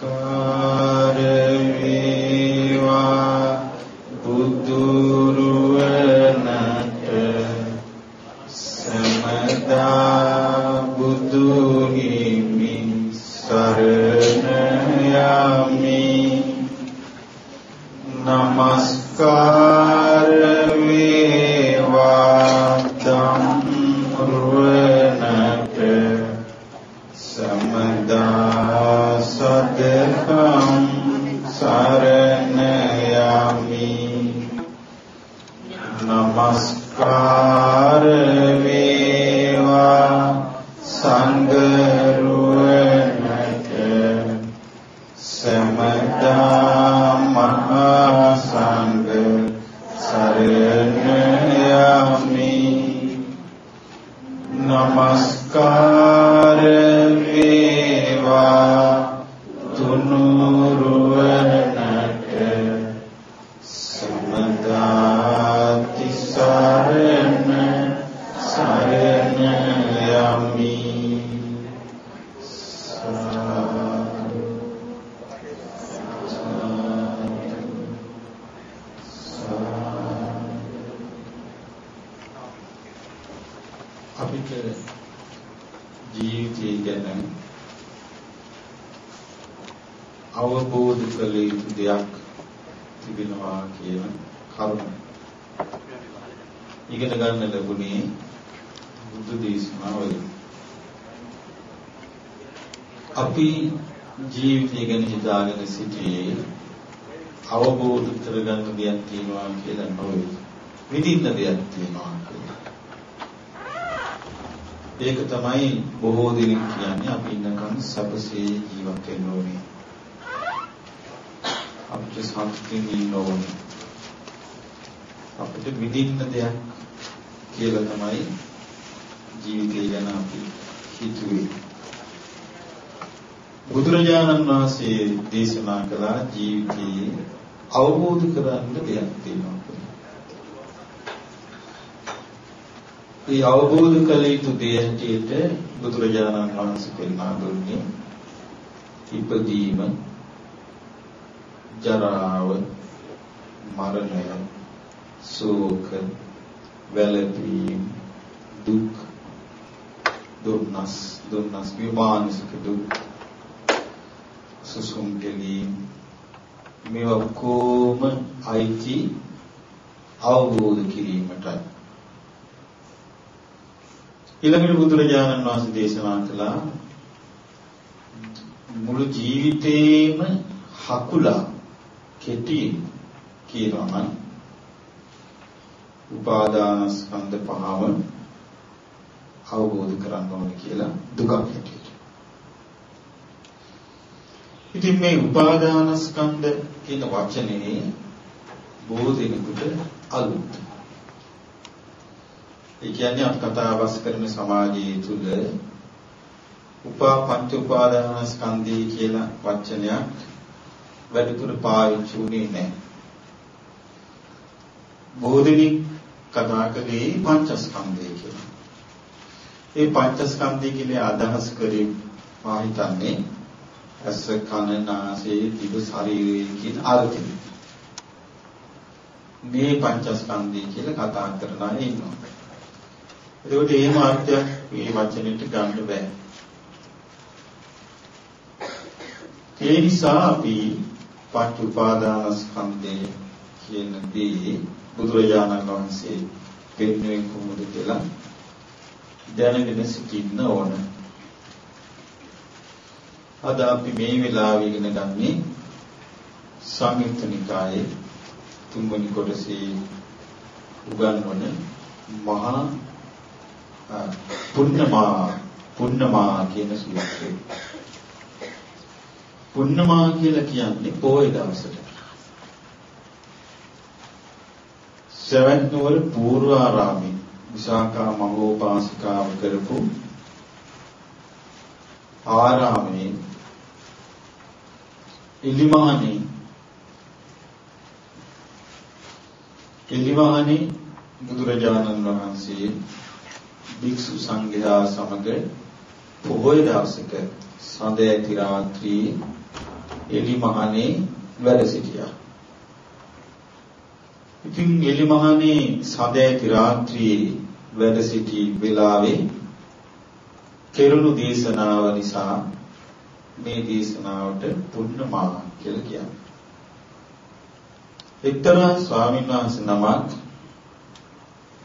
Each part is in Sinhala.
God. හැටියට බුදුරජාණන් වහන්සේ පෙන්වා දුන්නේ ඉපදීම ජරාව මරණය ශෝක වැළපීම් දුක් දුන්නස් දුන්නස් විමානසික දුක් සුසුම් දෙලීම් මේවා කොම අයිති අවබෝධ කිරීමටයි. ඊළඟට බුදුරජාණන් වහන්සේ දේශනා කළා මුළු ජීවිතේම හකුලා කෙටි කියනවා නම් උපාදානස්කන්ධ පහව අවබෝධ කරගන්න ඕනේ කියලා දුකක් හැටියට. ඉතින් මේ උපාදානස්කන්ධ කියන වචනේ බොහෝ දෙනෙකුට අලුත්. ඒ කියන්නේ අපි කතා බස් කරන සමාජයේ තුල උපා පංච උපාදානස්කන්ධය කියලා වචනයක් වැඩිපුර පාවිච්චි වුණේ නැහැ. බොහෝ දෙනෙක් කතා කරේ පංචස්කන්ධය කියලා. ඒ පංචස්කන්ධය කියලා අදහස් කරේ මා හිතන්නේ ඇස කන නාසය දිව ශරීරය කියන අර්ථය. මේ පංචස්කන්ධය කියලා කතා කරන අය ඉන්නවා. ඒකට එහෙම අර්ථයක් මේ වචනෙට ගන්න බෑ. ඒ නිසා අපි පංච උපාදානස්කන්ධය කියන දේ බුදුරජාණන් වහන්සේ පෙන්වන්නේ කොහොමද කියලා දැනගෙන සිටින්න ඕන. අද අපි මේ වෙලාවේ ඉගෙන ගන්නේ සංයුත්ත නිකායේ තුන්වෙනි කොටසේ උගන්වන මහා පුන්නමා පුන්නමා කියන සූත්‍රය. පුන්නමා කියලා කියන්නේ පොය දවසට. සවැත් නුවර පූර්වාරාමේ විසාකා මහෝපාසිකාව කරපු ආරාමේ ඉලිමානේ ඉලිමානේ බුදුරජාණන් වහන්සේ භික්ෂු සංඝයා සමග පොහොය දවසක සඳෑති රාත්‍රී එලිමහනේ වැඩ සිටියා. ඉතින් එලිමහනේ සඳෑති රාත්‍රියේ වැඩ සිටි වෙලාවේ කෙරුණු දේශනාව නිසා මේ දේශනාවට පුන්නමා කියලා කියන්නේ. එක්තරා ස්වාමීන් වහන්සේ නමක්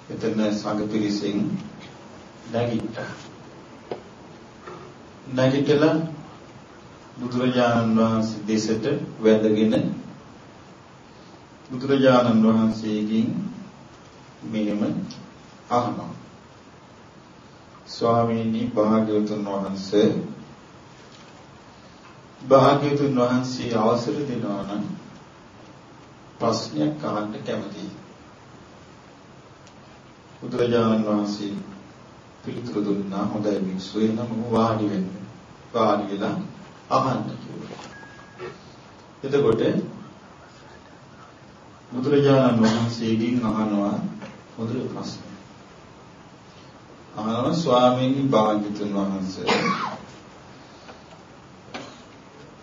එතන සංඝ පිරිසෙන් නැගිට්ටා. නැගිටලා බුදුරජාණන් වහන්සේ දෙසට වැඳගෙන බුදුරජාණන් වහන්සේගෙන් මෙහෙම අහනවා. ස්වාමීනි භාග්‍යවතුන් වහන්සේ භාග්‍යවතුන් වහන්සේ අවසර දෙනවා නම් ප්‍රශ්නයක් අහන්න කැමතියි. බුදුරජාණන් වහන්සේ පිළිතුරු දුන්නා හොඳයි මිනිස්සු එනම් වාඩි වෙන්න. වාඩි වෙලා අහන්න කිව්වා. එතකොට බුදුරජාණන් වහන්සේගෙන් අහනවා හොඳ ප්‍රශ්න. අහනවා ස්වාමීනි භාග්‍යතුන් වහන්සේ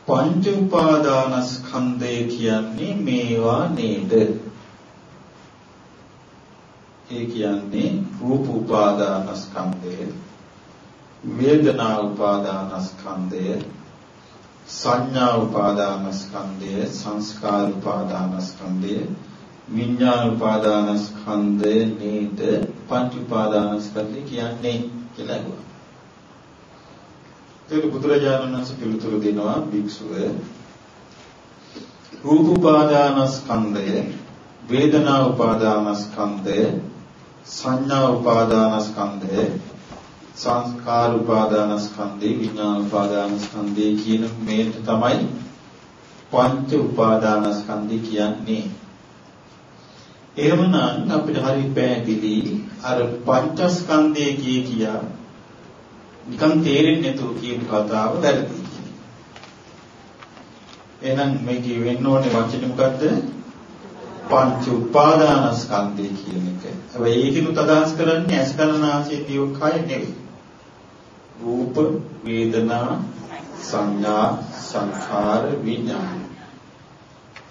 පංච උපාදානස්කන්ධය කියන්නේ මේවා නේද? ඒ කියන්නේ රූප උපාදානස්කන්ධය, වේදනා උපාදානස්කන්ධය, සංඥා උපාදානස්කන්ධය, සංස්කාර උපාදානස්කන්ධය, විඥාන උපාදානස්කන්ධය නේද? පංච උපාදානස්කන්ධය කියන්නේ කියලා අහුවා. ඒක බුදුරජාණන් වහන්සේ පිළිතුරු දෙනවා භික්ෂුව රූප උපාදානස්කන්ධය වේදනා උපාදානස්කන්ධය සංඥා උපාදානස්කන්ධය සංස්කාර උපාදානස්කන්ධය විඥාන උපාදානස්කන්ධය කියන මේක තමයි පංච උපාදානස්කන්ධය කියන්නේ එහෙමනම් අපිට හරි පැහැදිලි අර පංචස්කන්ධය කිය කියා නිකන් තේරෙන්නේ නැතුව කියන කතාව වැරදි. එහෙනම් මේකේ වෙන්න ඕනේ වචනේ මොකද්ද? පංච උපාදානස්කන්ධය කියන එක. හැබැයි ඒකිනුත් අදහස් කරන්නේ ඇස් කලනාසය දිව කය නෙවෙයි. රූප, වේදනා, සංඥා, සංඛාර, විඥාන.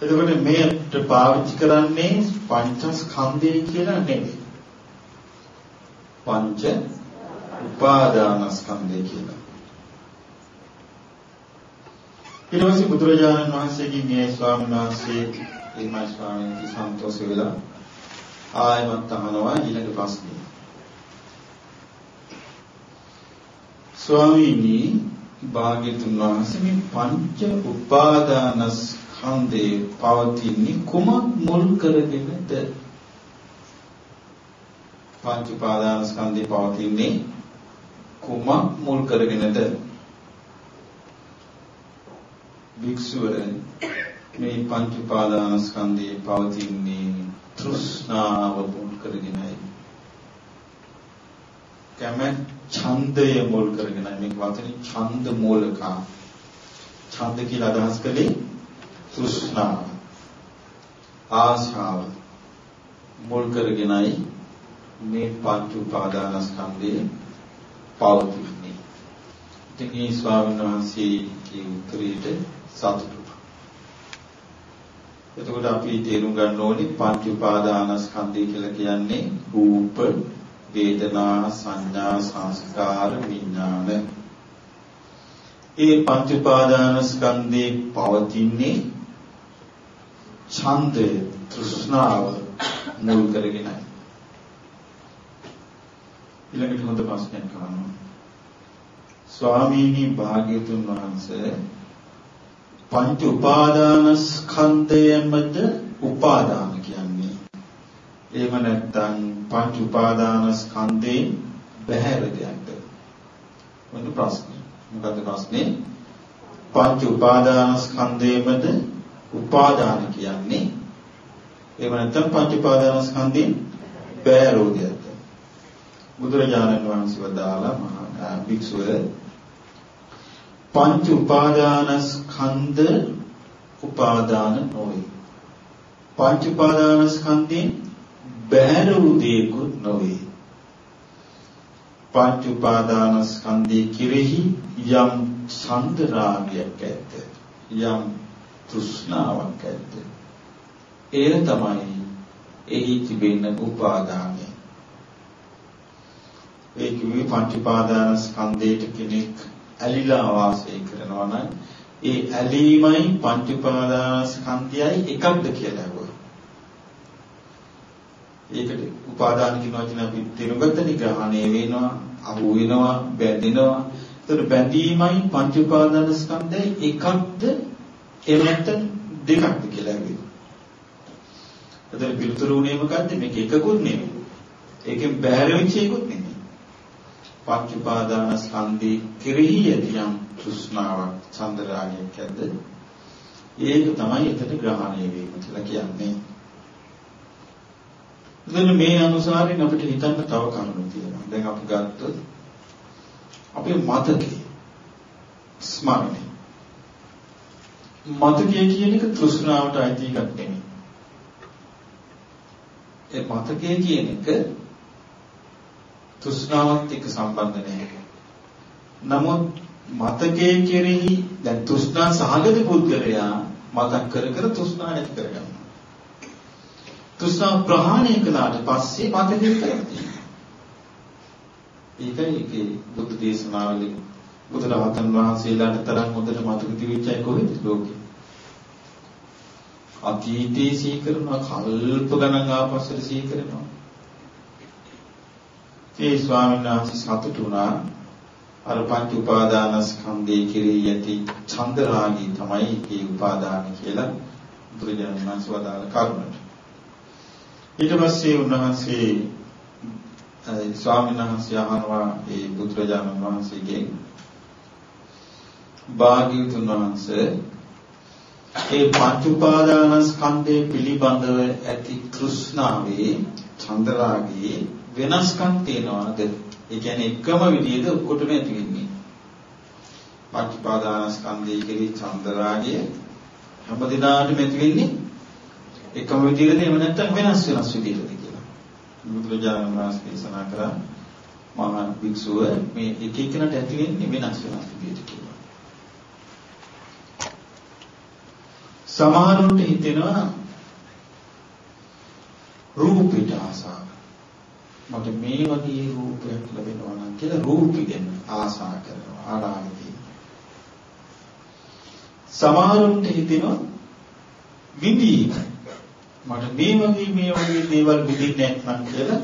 එතකොට මේකට පාවිච්චි කරන්නේ පංචස්කන්ධය කියලා නෙවෙයි. පංච උපාදානස්කන්ධය කියලා. ඊට පස්සේ බුදුරජාණන් වහන්සේගෙන් මේ ස්වාමීන් වහන්සේ එimai ස්වාමීන් වහන්සේ සන්තෝෂ වෙලා ආයමත් අහනවා ඊළඟ ප්‍රශ්නේ. ස්වාමීනි භාග්‍යතුන් වහන්සේ මේ පංච උපාදානස්කන්ධේ පවතින්නේ කුමක් මුල් කරගෙනද? පංච උපාදානස්කන්ධේ පවතින්නේ කුමක් මුල් කරගෙනද භික්ෂුව මේ පංච උපාදානස්කන්ධයේ පවතින්නේ තෘෂ්ණාව මුල් කරගෙනයි කැමැත් ඡන්දය මුල් කරගෙනයි මේක වචනේ ඡන්ද මූලකා. ඡන්ද කියලා අදහස් කළේ තෘෂ්ණාව. ආශාව මුල් කරගෙනයි මේ පංච උපාදානස්කන්ධයේ පවතින්නේ. ඉතින් මේ ස්වාමීන් වහන්සේගේ උත්තරයට සතුටු. එතකොට අපි තේරුම් ගන්න ඕනේ පංච උපාදානස්කන්ධය කියලා කියන්නේ රූප, වේදනා, සංඥා, සංස්කාර, විඥාන. ඒ පංච උපාදානස්කන්ධේ පවතින්නේ ඡන්දය, තෘෂ්ණාව මුල් කරගෙනයි. ඊළඟට හොඳ ප්‍රශ්නයක් අහනවා. ස්වාමීනි භාග්‍යතුන් වහන්සේ පංච උපාදානස්කන්ධයමද උපාදාන කියන්නේ. එහෙම නැත්නම් පංච උපාදානස්කන්ධේ බැහැර දෙයක්ද? මොන ප්‍රශ්නේ? මොකද ප්‍රශ්නේ? පංච උපාදානස්කන්ධයමද උපාදාන කියන්නේ. එහෙම නැත්නම් පංච උපාදානස්කන්ධේ බැහැරෝ දෙයක්ද? බුදුරජාණන් වහන්සේ වදාලා මහා භික්ෂුව පංච උපාදානස්කන්ධ උපාදාන නොවේ. පංච උපාදානස්කන්ධයෙන් බැහැර වූ දෙයක්ුත් නොවේ. පංච උපාදානස්කන්ධය කෙරෙහි යම් ඡන්ද රාගයක් ඇද්ද යම් තෘෂ්ණාවක් ඇද්ද ඒ තමයි එහි තිබෙන උපාදානය ඒ කිව්වේ පංච උපාදානස්කන්ධයට කෙනෙක් ඇලිලා වාසය කරනවා නම් ඒ ඇලීමයි පංච උපාදානස්කන්ධයයි එකක්ද කියලා අහුවා. ඒකට උපාදාන කියන වචන අපි තේරුම් ගත්තනේ ග්‍රහණය වෙනවා, අහු වෙනවා, බැඳෙනවා. ඒතර බැඳීමයි පංච උපාදානස්කන්ධයයි එකක්ද එහෙම නැත්නම් දෙකක්ද කියලා අහුවා. ඒතර පිළිතුරු උනේ මොකද්ද? මේක එකකුත් නෙමෙයි. ඒකෙන් බැහැර වෙච්ච එකකුත් නෙමෙයි. පංච උපාදානස්කන්ධේ කෙරෙහි යතියම් තෘෂ්ණාවක් චන්දරාගයක් ඇද්ද? ඒක තමයි එතන ග්‍රහණය වීම කියලා කියන්නේ. එතන මේ අනුසාරයෙන් අපිට හිතන්න තව කරුණු තියෙනවා. දැන් අපි ගත්තොත් අපේ මතකේ ස්මරණය. මතකය කියන එක තෘෂ්ණාවට අයිති එකක් නෙමෙයි. ඒ මතකය කියන එක තෘෂ්ණාවත් එක්ක සම්බන්ධ නැහැ. නමුත් මතකයේ කෙරෙහි දැන් තෘෂ්ණා සහගත පුද්ගලයා මතක් කර කර තෘෂ්ණා නැති කරගන්නවා. තෘෂ්ණා ප්‍රහාණය කළාට පස්සේ මතකෙ කරන්නේ. ඒකයි ඒකේ බුද්ධ දේශනාවලින් බුදුරහතන් වහන්සේලාට තරම් හොඳට මතක තිබිච්චයි කොහෙද ලෝකේ? අතීතයේ සීකරනවා කල්ප ගණන් ආපස්සට සීකරනවා ඒ ස්වාමීන් වහන්සේ සතුටු වුණා අර පංච උපාදානස්කන්ධයේ කෙරෙහි ඇති ඡන්ද රාගී තමයි ඒ උපාදාන කියලා බුදුරජාණන් වහන්සේ වදාළ කරුණට. ඊට පස්සේ උන්වහන්සේ ස්වාමීන් වහන්සේ අහනවා ඒ බුදුරජාණන් වහන්සේගෙන් භාග්‍යවතුන් වහන්සේ ඒ පංච උපාදානස්කන්ධය පිළිබඳව ඇති තෘෂ්ණාවේ චන්දරාගයේ වෙනස්කම් තියනවාද? ඒ කියන්නේ එකම විදිහද ඔක්කොටම ඇති වෙන්නේ. පටිපාදානස්කන්ධය කෙරෙහි චන්දරාගය හැම දිනාටම ඇති වෙන්නේ එකම විදිහද එහෙම නැත්නම් වෙනස් වෙනස් විදිහද කියලා. බුදුරජාණන් වහන්සේ දේශනා කරා මහා භික්ෂුව මේ එක එකනට ඇති වෙන්නේ වෙනස් වෙනස් විදිහට කියලා. සමහරුන්ට හිතෙනවා රූපිට ආසාව මට මේ වගේ රූපයක් ලැබෙනවා නම් කියලා රූපි දෙන්න ආසා කරනවා ආරාමදී. සමහරුන්ට හිතෙනවා විඳීම මට මේ වගේ මේ වගේ දේවල් විඳින්නේ නැත්නම් කියලා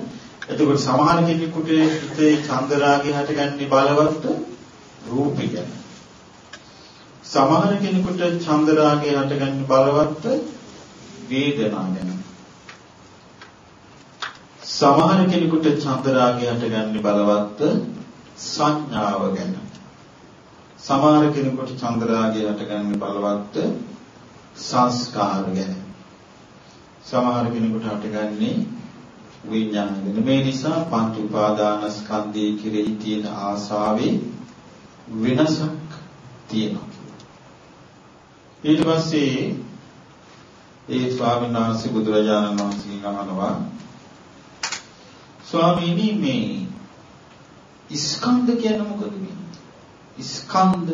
එතකොට සමහර කෙනෙකුට හිතේ චන්දරාගය හටගන්නේ බලවත් රූපි ගැන. සමහර කෙනෙකුට චන්දරාගය හටගන්නේ බලවත් වේදනා ගැන. සමහර කෙනෙකුට චන්දරාගය හටගන්නේ බලවත් සංඥාව ගැන. සමහර කෙනෙකුට චන්දරාගය හටගන්නේ බලවත් සංස්කාර ගැන. සමහර කෙනෙකුට හටගන්නේ විඥාන ගැන. මේ නිසා පංච උපාදානස්කන්ධයේ කෙරෙහි තියෙන ආසාවේ වෙනසක් තියෙනවා. ඊට පස්සේ ඒ ස්වාමීන් වහන්සේ බුදුරජාණන් වහන්සේගෙන් අහනවා ස්වාමීනි මේ ස්කන්ධ කියන්නේ මොකද මේ? ස්කන්ධ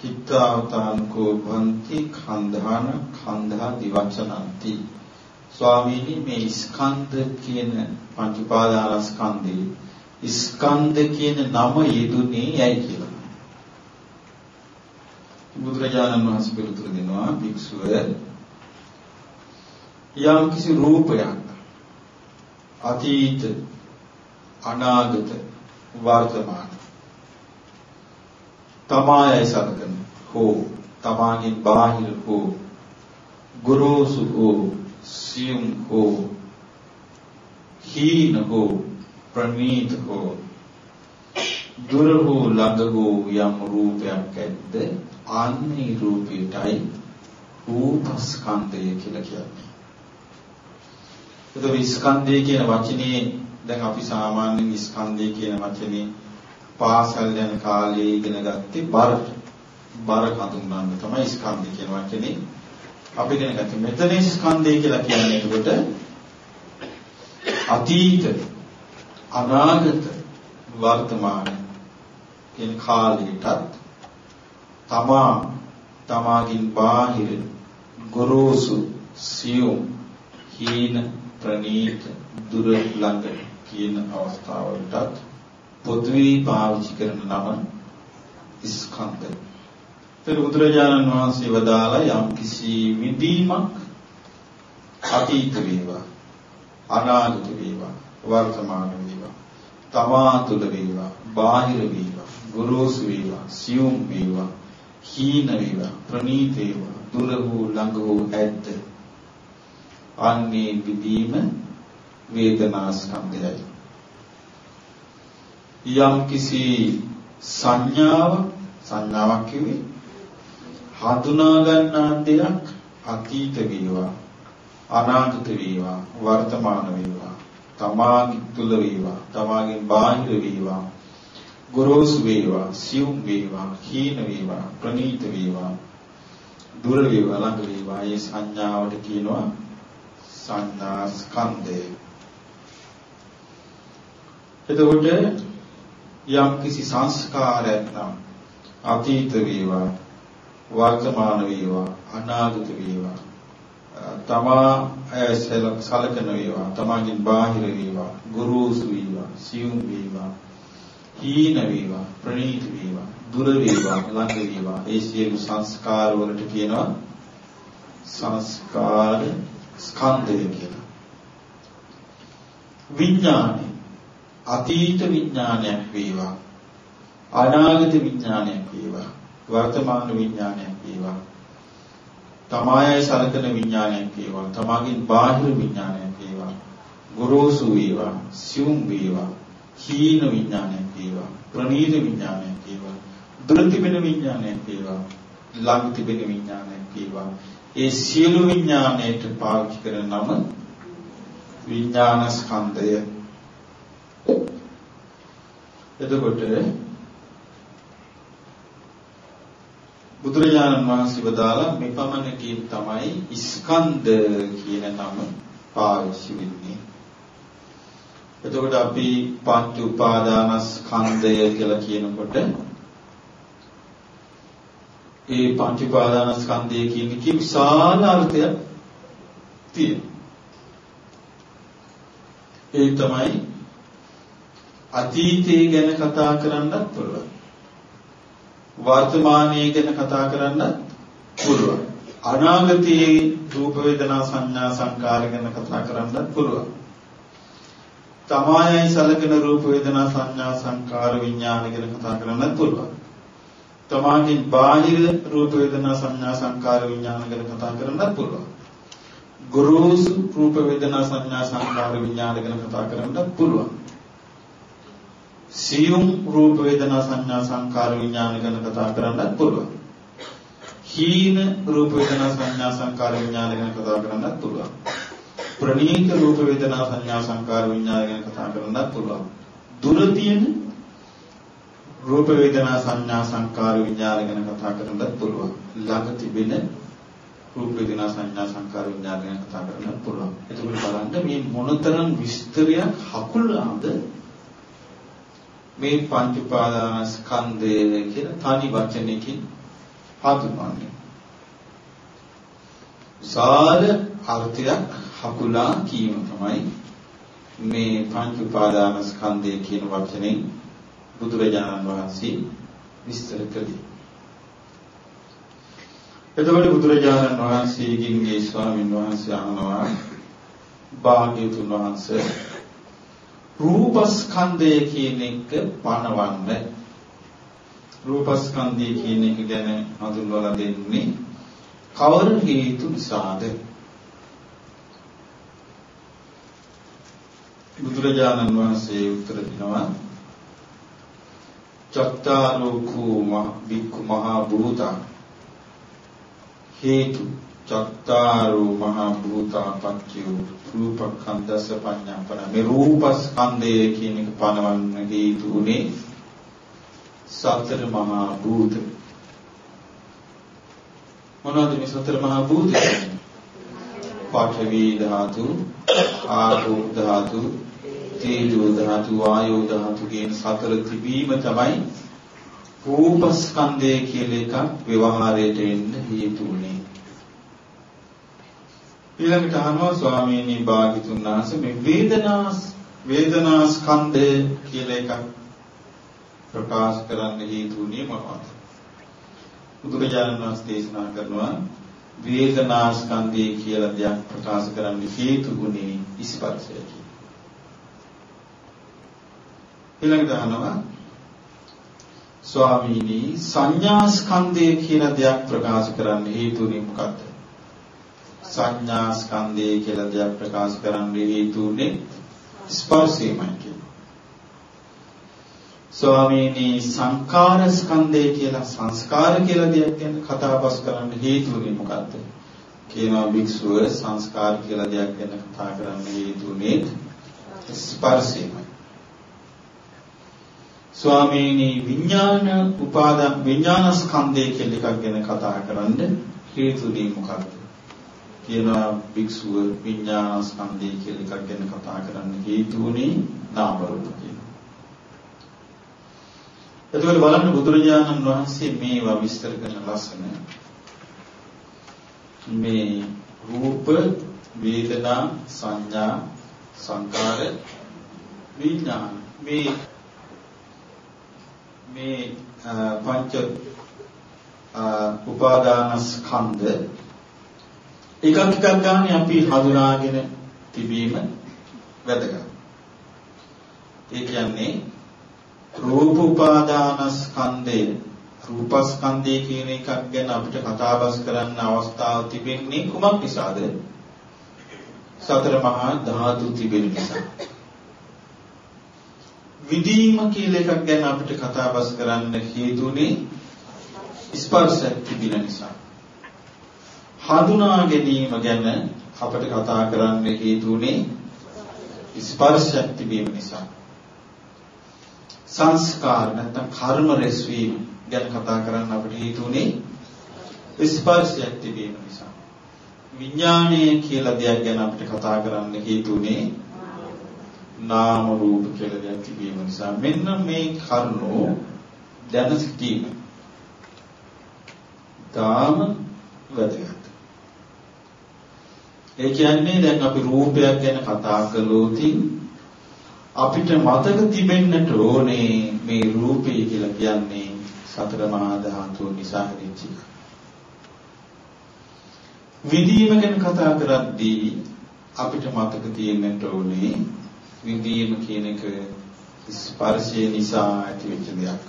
කිත්තාවතාන් කෝ භන්ති khණ්ඩාන khණ්ඩා දිවචනಂತಿ ස්වාමීනි මේ ස්කන්ධ කියන පංච උපාදානස්කන්ධේ ස්කන්ධ කියන නම යෙදුනේ ඇයි කියලා. බුදුරජාණන් වහන්සේ පිළිතුරු දෙනවා භික්ෂුව යම් කිසි රූපයක් අතීත අනාගත වර්තමාන. තමායයි සලකන හෝ තමාගේ බාහිර හෝ ගුරුසු හෝ සියුම් හෝ හීන හෝ ප්‍රණීත හෝ දුර හෝ ළඟ හෝ යම් රූපයක් ඇද්ද අන්නේ රූපයටයි රූපස්කන්ධය කියලා කියන්නේ. එතකොට ස්කන්ධය කියන වචනේ දැන් අපි සාමාන්‍යයෙන් ස්කන්ධය කියන වචනේ පාසල් යන කාලේ ඉගෙන ගත්තේ බර බර හඳුන්වන්න තමයි ස්කන්ධය කියන වචනේ අපි ඉගෙන ගත්තේ. මෙතන ස්කන්ධය කියලා කියන්නේ එතකොට අතීත අනාගත වර්තමාන කියන කාලයටත් තමා තමාගින් බාහිර ගොරෝසු සියුම් හීන ප්‍රනීත දුර ළඟ කියන අවස්ථාවලටත් පොදුවේ පාවිච්චි කරන නම ස්කන්ධ. ඒතර බුදුරජාණන් වහන්සේ වදාලා යම් කිසි විදීමක් අතීත වේවා අනාගත වේවා වර්තමාන වේවා තමා තුළ වේවා බාහිර වේවා ගුරුසු වේවා සියුම් වේවා හීන වේවා ප්‍රනීත වේවා දුර වූ ළඟ වූ ඇත්ත අන්නේ විදීම වේදනා ස්කන්ධයයි යම් කිසි සංඥාව සංඥාවක් කිව්වේ හඳුනා ගන්නා දෙයක් අතීත වේවා අනාගත වේවා වර්තමාන වේවා තමාගේ තුල වේවා තමාගේ බාහිර වේවා ගොරෝසු වේවා සියුම් වේවා හීන වේවා ප්‍රනීත වේවා දුර වේවා ළඟ වේවා ඒ සංඥාවට කියනවා සංඥා ස්කන්ධය එතකොට යම් කිසි සංස්කාරයක් නම් අතීත වේවා වර්තමාන වේවා අනාගත වේවා තමා සලකන වේවා තමාගේ බාහිර වේවා ගුරුසු වේවා සියුම් වේවා හීන වේවා ප්‍රණීත වේවා දුර වේවා ළඟ වේවා. ඒ සියලු සංස්කාර වලට කියනවා සංස්කාර ස්කන්ධය කියලා. විඥානයි. අතීත විඥානයක් වේවා. අනාගත විඥානයක් වේවා. වර්තමාන විඥානයක් වේවා. තමායයි සලකන විඥානයක් වේවා. තමාගේ බාහිර විඥානයක් වේවා. ගොරෝසු වේවා. සියුම් වේවා. හීන විඥානයක් වේවා. ප්‍රනීත විඥානයක් වේවා. දුර තිබෙන විඥානයක් වේවා. ළඟ තිබෙන විඥානයක් වේවා. ඒ සියලු විඥානයට පාවිච්චි කරන නම විඥාන ස්කන්ධය එතකොට බුදුරජාණන් වහන්සේ වදාලා මෙපමණකින් තමයි ස්කන්ධ කියන නම පාවිච්චි වෙන්නේ. එතකොට අපි පංච උපාදානස්කන්ධය කියලා කියනකොට ඒ පංච උපාදානස්කන්ධය කියන කී විශාල අර්ථයක් තියෙනවා. ඒ තමයි අතීතය ගැන කතා කරන්නත් පුළුවන්. වර්තමානයේ ගැන කතා කරන්න පුළුවන්. අනාගතයේ රූප වේදනා සංඥා සංකාර ගැන කතා කරන්නත් පුළුවන්. තමායයි සලකන රූප වේදනා සංඥා සංකාර විඥාන ගැන කතා කරන්නත් පුළුවන්. තමාගේ බාහිර රූප වේදනා සංඥා සංකාර විඥාන ගැන කතා කරන්නත් පුළුවන්. ගුරුසු රූප වේදනා සංඥා සංකාර විඥාන ගැන කතා කරන්නත් පුළුවන්. සියුම් රූප වේදනා සංඥා සංකාර විඥාන ගැන කතා කරන්නත් පුළුවන්. හීන රූප වේදනා සංඥා සංකාර විඥාන ගැන කතා කරන්නත් පුළුවන්. ප්‍රණීත රූප වේදනා සංඥා සංකාර විඥාන ගැන කතා කරන්නත් පුළුවන්. දුර තියෙන රූප වේදනා සංඥා සංකාර විඥාන ගැන කතා කරන්නත් පුළුවන්. ළඟ තිබෙන රූප වේදනා සංඥා සංකාර විඥාන ගැන කතා කරන්නත් පුළුවන්. එතකොට බලන්න මේ මොනතරම් විස්තරයක් හකුලාද මේ පංච උපාදානස්කන්ධය කියලා තනි වචනයකින් හඳුන්වන්නේ. විශාල අර්ථයක් හකුලා කීම තමයි මේ පංච උපාදානස්කන්ධය කියන වචනේ බුදුරජාණන් වහන්සේ විස්තර කළේ. එතකොට බුදුරජාණන් වහන්සේගෙන් මේ ස්වාමීන් වහන්සේ අහනවා භාග්‍යතුන් වහන්සේ රූපස්කන්ධය කියන එක පනවන්න රූපස්කන්ධය කියන එක ගැන හඳුන්වලා දෙන්නේ කවර හේතු නිසාද බුදුරජාණන් වහන්සේ උත්තර දෙනවා චත්තාරෝ කූම බික්ඛු මහා භූතා හේතු චත්තාරෝ මහා භූතාපච්චයෝ රූපඛන්දස පඤ්ඤාපන. මේ රූපස්කන්ධය කියන එක පනවන්න හේතු උනේ සතර මහා භූත මොනවද මේ සතර මහා භූත පඨවි ධාතු ආපෝ ධාතු තේජෝ ධාතු වායෝ ධාතු කියන සතර තිබීම තමයි රූපස්කන්ධය කියලා එකක් ව්‍යවහාරයට එන්න හේතු වුනේ. ඊළඟට අහනවා ස්වාමීනි භාග්‍යතුන් වහන්සේ මේ වේදනා වේදනා ස්කන්ධය කියලා එකක් ප්‍රකාශ කරන්න හේතු වුනේ මොකක්ද? බුදුරජාණන් වහන්සේ දේශනා කරනවා වේදනා ස්කන්ධය කියලා දෙයක් ප්‍රකාශ කරන්න හේතු වුනේ ස්පර්ශය කියලා. ඊළඟට අහනවා ස්වාමීනි සංඥා ස්කන්ධය කියලා දෙයක් ප්‍රකාශ කරන්න හේතුුනේ මොකද්ද? සංඥා ස්කන්ධය කියලා දෙයක් ප්‍රකාශ කරන්න හේතුුනේ ස්පර්ශයමයි කියන්නේ. ස්වාමීනි සංකාර ස්කන්ධය කියලා සංස්කාර කියලා දෙයක් ගැන කතාබස් කරන්න හේතුුනේ මොකද්ද? කියනවා භික්ෂුව සංස්කාර කියලා දෙයක් ගැන කතා කරන්න හේතුුනේ ස්පර්ශයමයි. ස්වාමීනි විඥාන උපාදාන විඥාන ස්කන්ධය කියලා එකක් ගැන කතා කරන්න හේතුනේ මොකක්ද? කියනවා භික්ෂුව විඥාන ස්කන්ධය කියලා එකක් ගැන කතා කරන්න හේතුනේ නාම රූප කියනවා. එතකොට බලන්න බුදුරජාණන් වහන්සේ මේවා විස්තර කරන ලස්සන මේ රූප වේදනා සංඥා සංකාර විඥාන මේ මේ පංච උපාදානස්කන්ධ එකක් එකක් ගන්න අපි හඳුනාගෙන තිබීම වැදගත්. ඒ කියන්නේ රූප උපාදානස්කන්ධය රූපස්කන්ධය කියන එකක් ගැන අපිට කතාබස් කරන්න අවස්ථාව තිබෙන්නේ කුමක් නිසාද? සතර මහා ධාතු තිබෙන නිසා. විදීම කියලා එකක් ගැන අපිට කතා බස් කරන්න හේතුනේ ස්පර්ශයක් තිබෙන නිසා. හඳුනා ගැනීම ගැන අපිට කතා කරන්න හේතුනේ ස්පර්ශයක් තිබීම නිසා. සංස්කාර නැත්නම් කර්ම රැස්වීම ගැන කතා කරන්න අපිට හේතුනේ ස්පර්ශයක් තිබීම නිසා. විඥානය කියලා දෙයක් ගැන අපිට කතා කරන්න හේතුනේ නාම රූප කියලා දෙයක් තිබීම නිසා මෙන්න මේ කරුණෝ දැන සිටීම තාම වැදගත්. ඒ කියන්නේ දැන් අපි රූපයක් ගැන කතා කළොත් අපිට මතක තිබෙන්නට ඕනේ මේ රූපය කියලා කියන්නේ සතර මහා ධාතු නිසා හැදිච්ච එක. විදීම ගැන කතා කරද්දී අපිට මතක තියෙන්නට ඕනේ විඳීම කියන එක ස්පර්ශය නිසා ඇතිවෙච්ච දෙයක්.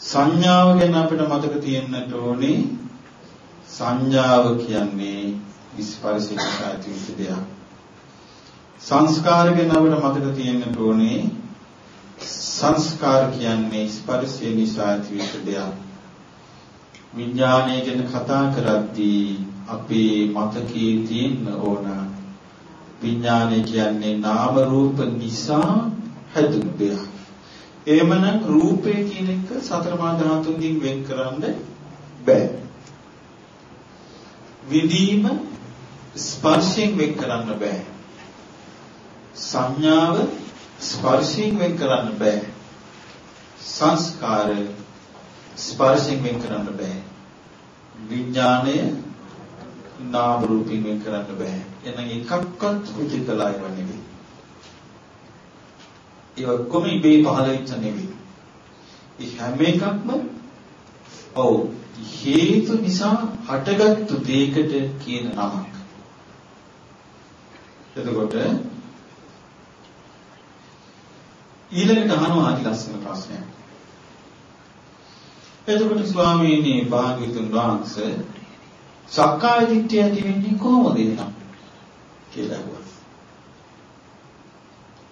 සංඥාව ගැන අපිට මතක තියෙන්නට ඕනේ සංඥාව කියන්නේ ස්පර්ශය නිසා ඇතිවෙච්ච දෙයක්. සංස්කාර ගැන අපිට මතක තියෙන්නට ඕනේ සංස්කාර කියන්නේ ස්පර්ශය නිසා ඇතිවෙච්ච දෙයක්. විඥානය ගැන කතා කරද්දී අපේ මතකයේ තියෙන්න ඕන විඥානය කියන්නේ නාම රූප නිසා හැදුණු දෙයක්. එහෙමනම් රූපය කියන එක සතර මහා ධාතුන්ගෙන් වෙන් කරන්න බෑ. විදීම ස්පර්ශයෙන් වෙන් කරන්න බෑ. සංඥාව ස්පර්ශයෙන් වෙන් කරන්න බෑ. සංස්කාර ස්පර්ශයෙන් වෙන් කරන්න බෑ. විඥාණය නාම රූපයෙන් වෙන් කරන්න බෑ. එහෙනම් එකක්වත් කුචිතලා ඒවා නෙවෙයි. ඒ ඔක්කොම ඉබේ පහළ වෙච්ච නෙවෙයි. ඒ හැම එකක්ම ඔව් හේතු නිසා හටගත්තු දෙයකට කියන නමක්. එතකොට ඊළඟට අහනවා අති ලස්සන ප්‍රශ්නයක්. එතකොට ස්වාමීනි භාග්‍යතුන් වහන්සේ සක්කාය දිට්ඨිය ඇති වෙන්නේ කොහොමද එහෙනම් කියලා අහුවා.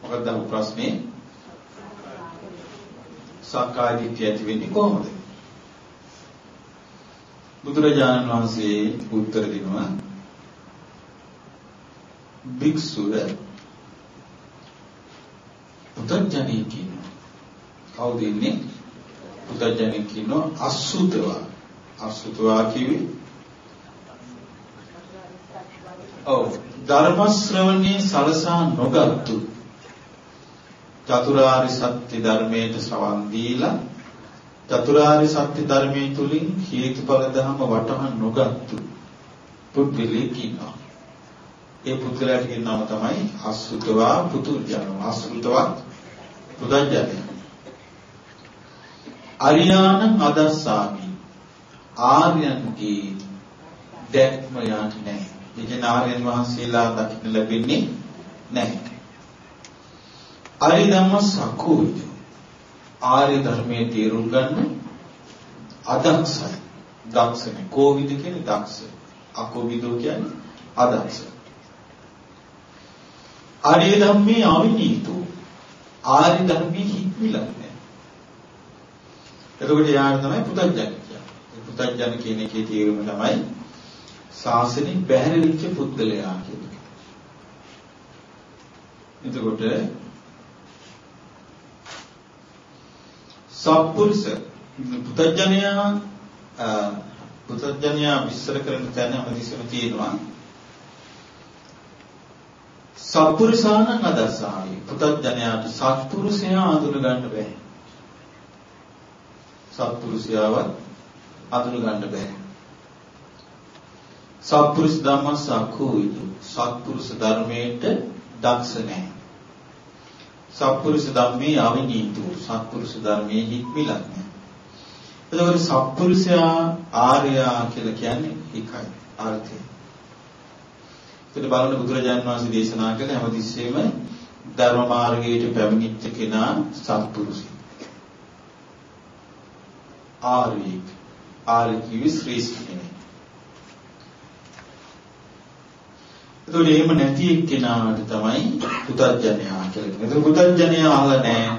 මොකක්ද අහු ප්‍රශ්නේ? සක්කාය දිට්ඨිය ඇති වෙන්නේ කොහොමද? බුදුරජාණන් වහන්සේ උත්තර දෙනවා භික්ෂුව පුතඥී කියනවා. කවුද ඉන්නේ? පුතඥී කියනවා අසුතවා. අසුතවා කිව්වේ ඔව් ධර්ම ශ්‍රවණේ සලසා නොගත්තු චතුරාර්ය සත්‍ය ධර්මයට සවන් දීලා චතුරාර්ය සත්‍ය ධර්මයේ තුලින් හේතුඵල ධර්ම වටහා නොගත්තු පුද්ගලෙක් ඉන්නවා. ඒ පුද්ගලයාට කියන නම තමයි අසුතවා පුතුජන. අසුතවත් පුදජන. අරියාණං අදස්සාමි. ආර්යන්ගේ දැක්ම යාට නැහැ. ඒ කියන්නේ ආර්යයන් වහන්සේලා දකින්න ලැබෙන්නේ නැහැ. ආර්ය ධම්ම සකෝවිද. ආර්ය ධර්මයේ තේරුම් ගන්න අදක්ෂයි. දක්ෂනේ. කෝවිද කියන්නේ දක්ෂ. අකෝවිදෝ කියන්නේ අදක්ෂ. ආර්ය ධම්මේ අවිනීතෝ. ආර්ය ධර්මයේ හික්මිලක් නැහැ. එතකොට යාර තමයි පුතඥ කියන්නේ. පුතඥ කියන එකේ තේරුම තමයි ශාසනික බැහැර වෙච්ච පුද්ගලයා කියන්නේ. එතකොට සත්පුරුෂ පුතඥයා පුතඥයා විස්තර කරන තැන හදිසියම තියෙනවා. සත්පුරුෂාන අදසායි පුතඥයාට සත්පුරුෂයා අඳුන ගන්න බෑ සත්පුරුෂයාව අඳුන ගන්න බෑ සත්පුරුෂ ධම්ම සක්කුයිතු සත්පුරුෂ ධර්මයට දක්ෂ නැහැ සත්පුරුෂ ධම්මේ අවිනීතු සත්පුරුෂ ධර්මයේ හික්මිලක් නැහැ. එතකොට සත්පුරුෂයා ආර්යා කියලා කියන්නේ ඒකයි අර්ථය. ඒකට බලන්න බුදුරජාන් වහන්සේ දේශනා කළ හැමතිස්සෙම ධර්ම මාර්ගයට පැමිණිච්ච කෙනා සත්පුරුෂය. ආර්යික ආර්ය කිවි ශ්‍රේෂ්ඨ කෙනෙක්. එතකොට එහෙම නැති එක්කෙනාට තමයි පුතඥයා කියලා කියන්නේ. එතකොට පුතඥයා අහලා නැහැ.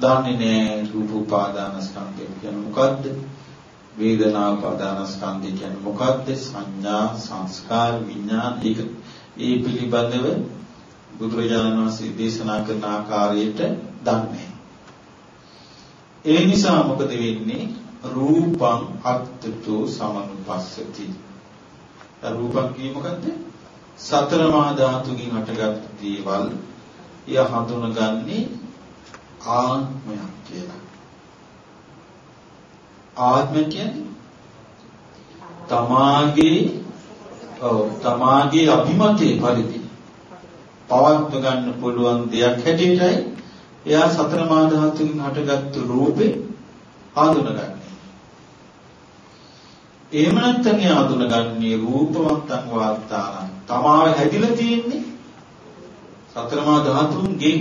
දන්නේ නැහැ රූප උපාදානස්කන්ධය කියන්නේ මොකද්ද? වේදනා උපාදානස්කන්ධය කියන්නේ මොකද්ද? සංඥා, සංස්කාර, විඥාන ඒක ඒ පිළිබඳව බුදුරජාණන් වහන්සේ දේශනා කරන ආකාරයට දන්නේ ඒ නිසා මොකද වෙන්නේ? රූපං අත්තතෝ සමනුපස්සති. රූපං කියේ මොකද්ද? සතර මහා ධාතුකින් හටගත් දේවල් එය හඳුනගන්නේ ආත්මයක් කියලා. ආත්මය කියන්නේ තමාගේ ඔව් තමාගේ අභිමතයේ පරිදි පවත්ව ගන්න පුළුවන් දෙයක් හැටියටයි එයා සතර මහා ධාතුකින් හටගත්තු රූපේ හඳුනගන්නේ. එහෙම නැත්නම් එයා හඳුනගන්නේ රූපවත්තං වාත්තාන තමාව හැදිලා තියෙන්නේ සතරමා ධාතුන්ගෙන්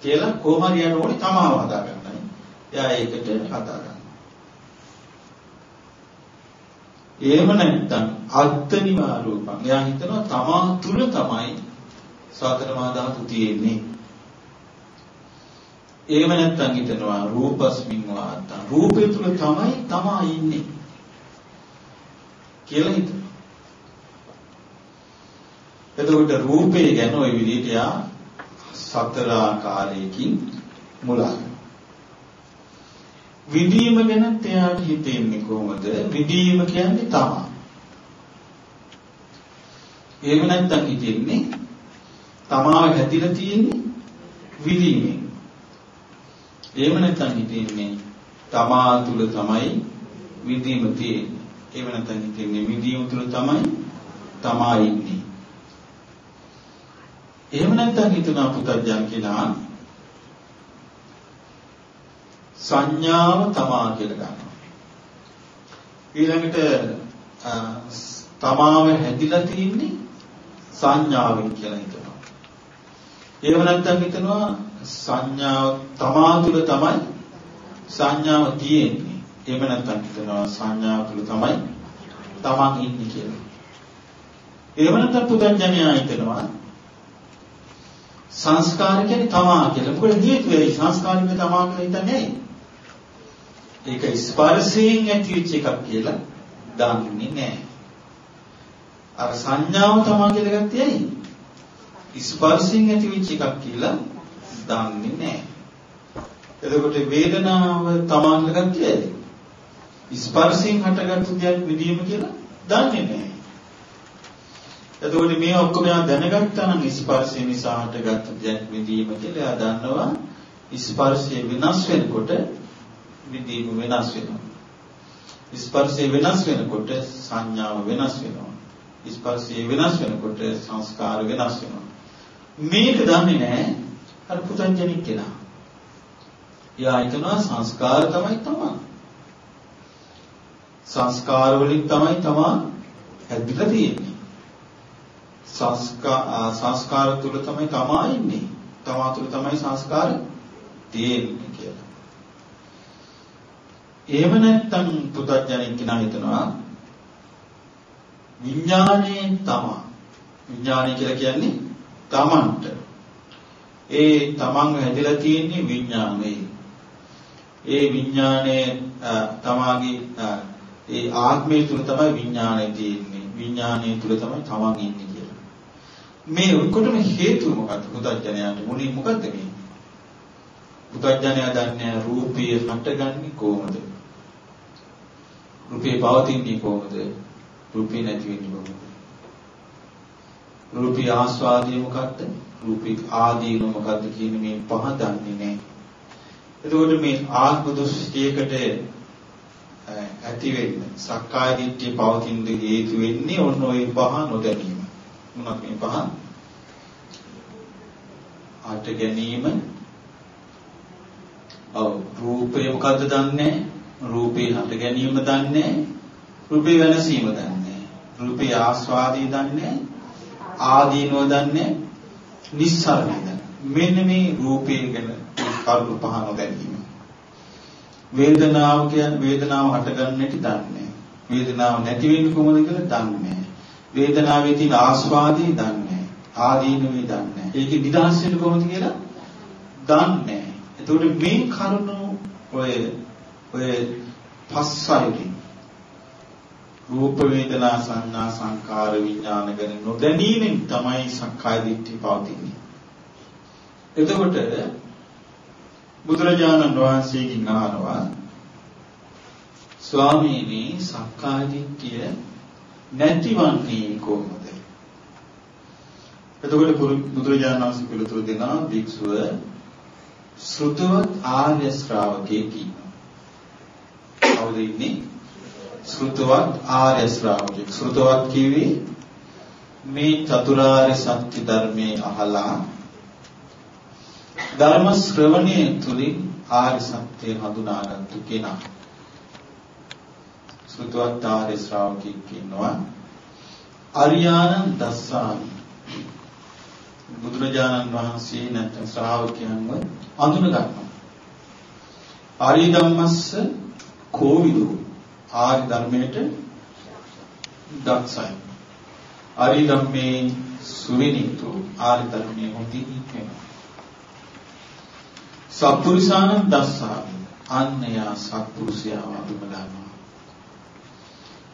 කියලා කොහොම හරි යන්න ඕනේ තමාව හදාගන්නයි. එයා ඒකට හදාගන්න. එහෙම නැත්නම් අත්නිවා රූපං. එයා හිතනවා තමා තුල තමයි සතරමා ධාතු තියෙන්නේ. එහෙම නැත්නම් හිතනවා රූපස්මින් වාත්තා. රූපේ තුල තමයි තමා ඉන්නේ. කියලා හිතනවා. එතකොට රූපේ ගැන ওই විදිහට යා සතර ආකාරයකින් මුලා විදීම ගැන එයාට හිතෙන්නේ කොහොමද? විදීම කියන්නේ තමයි. එහෙම නැත්නම් හිතෙන්නේ තමාව හැදිලා තියෙන්නේ විදීමෙන්. එහෙම නැත්නම් හිතෙන්නේ තමා තුල තමයි විදීම තියෙන්නේ. එහෙම නැත්නම් හිතෙන්නේ විදීම තුල තමයි තමා ඉන්නේ. එහෙම නැත්නම් හිතනවා පුතඥයන් කියලා සංඥාව තමා කියලා ගන්නවා. ඊළඟට තමාව හැදිලා තියෙන්නේ සංඥාවෙන් කියලා හිතනවා. එහෙම නැත්නම් හිතනවා සංඥාව තමා තුළ තමයි සංඥාව තියෙන්නේ. එහෙම නැත්නම් හිතනවා සංඥාව තුළ තමයි තමන් ඉන්නේ කියලා. එහෙම නැත්නම් පුතඥයා හිතනවා සංස්කාර කියන්නේ තමා කියලා. මොකද හේතුව ඒ සංස්කාරික තමා කියලා හිතන්නේ ඇයි? ඒක ස්පර්ශයෙන් ඇතිවෙච්ච එකක් කියලා දන්නේ නැහැ. අර සංඥාව තමා කියලා ගත්තේ ඇයි? ස්පර්ශයෙන් ඇතිවෙච්ච එකක් කියලා දන්නේ නැහැ. එතකොට වේදනාව තමා කියලා ගත්තේ ඇයි? ස්පර්ශයෙන් හටගත්තු දෙයක් විදීම කියලා දන්නේ නැහැ. එතකොට මේ ඔක්කොම එයා දැනගත්තා නම් ස්පර්ශය නිසා හටගත් දැක් විඳීම කියලා එයා දන්නවා ස්පර්ශය වෙනස් වෙනකොට විඳීම වෙනස් වෙනවා. ස්පර්ශය වෙනස් වෙනකොට සංඥාව වෙනස් වෙනවා. ස්පර්ශය වෙනස් වෙනකොට සංස්කාර වෙනස් වෙනවා. මේක දන්නේ නැහැ අර පුතංජනික කෙනා. එයා හිතනවා සංස්කාර තමයි තමන්. සංස්කාර වලින් තමයි තමන් හැදිලා තියෙන්නේ. සංස්කාර සංස්කාර තුල තමයි තමා ඉන්නේ. තමා තුල තමයි සංස්කාර තියෙන්නේ කියලා. එහෙම නැත්නම් පුතඥයන් කෙනා හිතනවා විඥානේ තමා. විඥානය කියලා කියන්නේ තමන්ට. ඒ තමන්ව හැදිලා තියෙන්නේ විඥානේ. ඒ විඥානේ තමාගේ ඒ ආත්මය තුල තමයි විඥානය තියෙන්නේ. විඥානය තුල තමයි තමන් ඉන්නේ කියලා. මේ ඔක්කොටම හේතුව මොකක්ද? පුතඥයාට මුලින් මොකද්ද මේ? පුතඥයා දන්නේ රූපය හටගන්නේ කොහොමද? රූපේ පවතින්නේ කොහොමද? රූපේ නැති වෙන්නේ කොහොමද? රූපී ආස්වාදී මොකක්ද? රූපී ආදීන මොකක්ද කියන මේ පහ දන්නේ නැහැ. එතකොට මේ ආත්ම දෘෂ්ටියකට ඇති වෙන්න සක්කාය දිට්ඨිය පවතින හේතු වෙන්නේ ඔන්න ඔය පහ නොදැනීම. මොනක් මේ පහ? ආට ගැනීම. ඔව් රූපය මොකද්ද දන්නේ? රූපේ හට ගැනීම දන්නේ. රූපේ වෙනසීම දන්නේ. රූපේ ආස්වාදී දන්නේ. ආදීනව දන්නේ. නිස්සාරණය දන්නේ. මෙන්න මේ රූපේ ගැන කරුණු පහ නොදැනීම. වේදනාව කියන්නේ වේදනාව හටගන්නට දන්නේ වේදනාව නැති වෙන්නේ කොහොමද කියලා දන්නේ වේදනාවේ තියෙන ආස්වාදී දන්නේ ආදීනවේ දන්නේ ඒකේ නිදහස් වෙන්නේ කොහොමද කියලා? දන්නේ එතකොට මේ කරුණු ඔය ඔය පස්සයිදී රූප වේදනා සංඥා සංකාර විඥාන ගැන නොදැනීමෙන් තමයි සක්කාය දිට්ඨිය පවතින්නේ. එතකොට බුදුරජාණන් වහන්සේගෙන් අහනවා ස්වාමීනි සක්කාය දිට්ඨිය නැතිවන්නේ කොහොමද? එතකොට බුදුරජාණන් වහන්සේ පිළිතුරු දෙනා භික්ෂුව ශ්‍රුතවත් ආර්ය ශ්‍රාවකයෙක් ඉන්නවා. කවුද ඉන්නේ? ශ්‍රුතවත් ආර්ය ශ්‍රාවකයෙක්. ශ්‍රුතවත් කිව්වේ මේ චතුරාර්ය සත්‍ය ධර්මයේ අහලා ධර්ම ශ්‍රවණය තුලින් ආර්ය සත්‍ය හඳුනාගත්තු කෙනා. සුතවත් ආර්ය ශ්‍රාවකෙක් ඉන්නවා. අරියානන් දස්සාමි. බුදුරජාණන් වහන්සේ නැත්නම් ශ්‍රාවකයන්ව අඳුන ගන්නවා. ආරි ධම්මස්ස කෝවිදු ආරි ධර්මයට දක්සයි. ආරි ධම්මේ සුවිනිතු ආරි ධර්මයේ හොඳින් ඉක්මනවා. සත්පුරුෂානං දස්සාමි. අන්නයා සත්පුරුෂයා වඳුම ගන්නවා.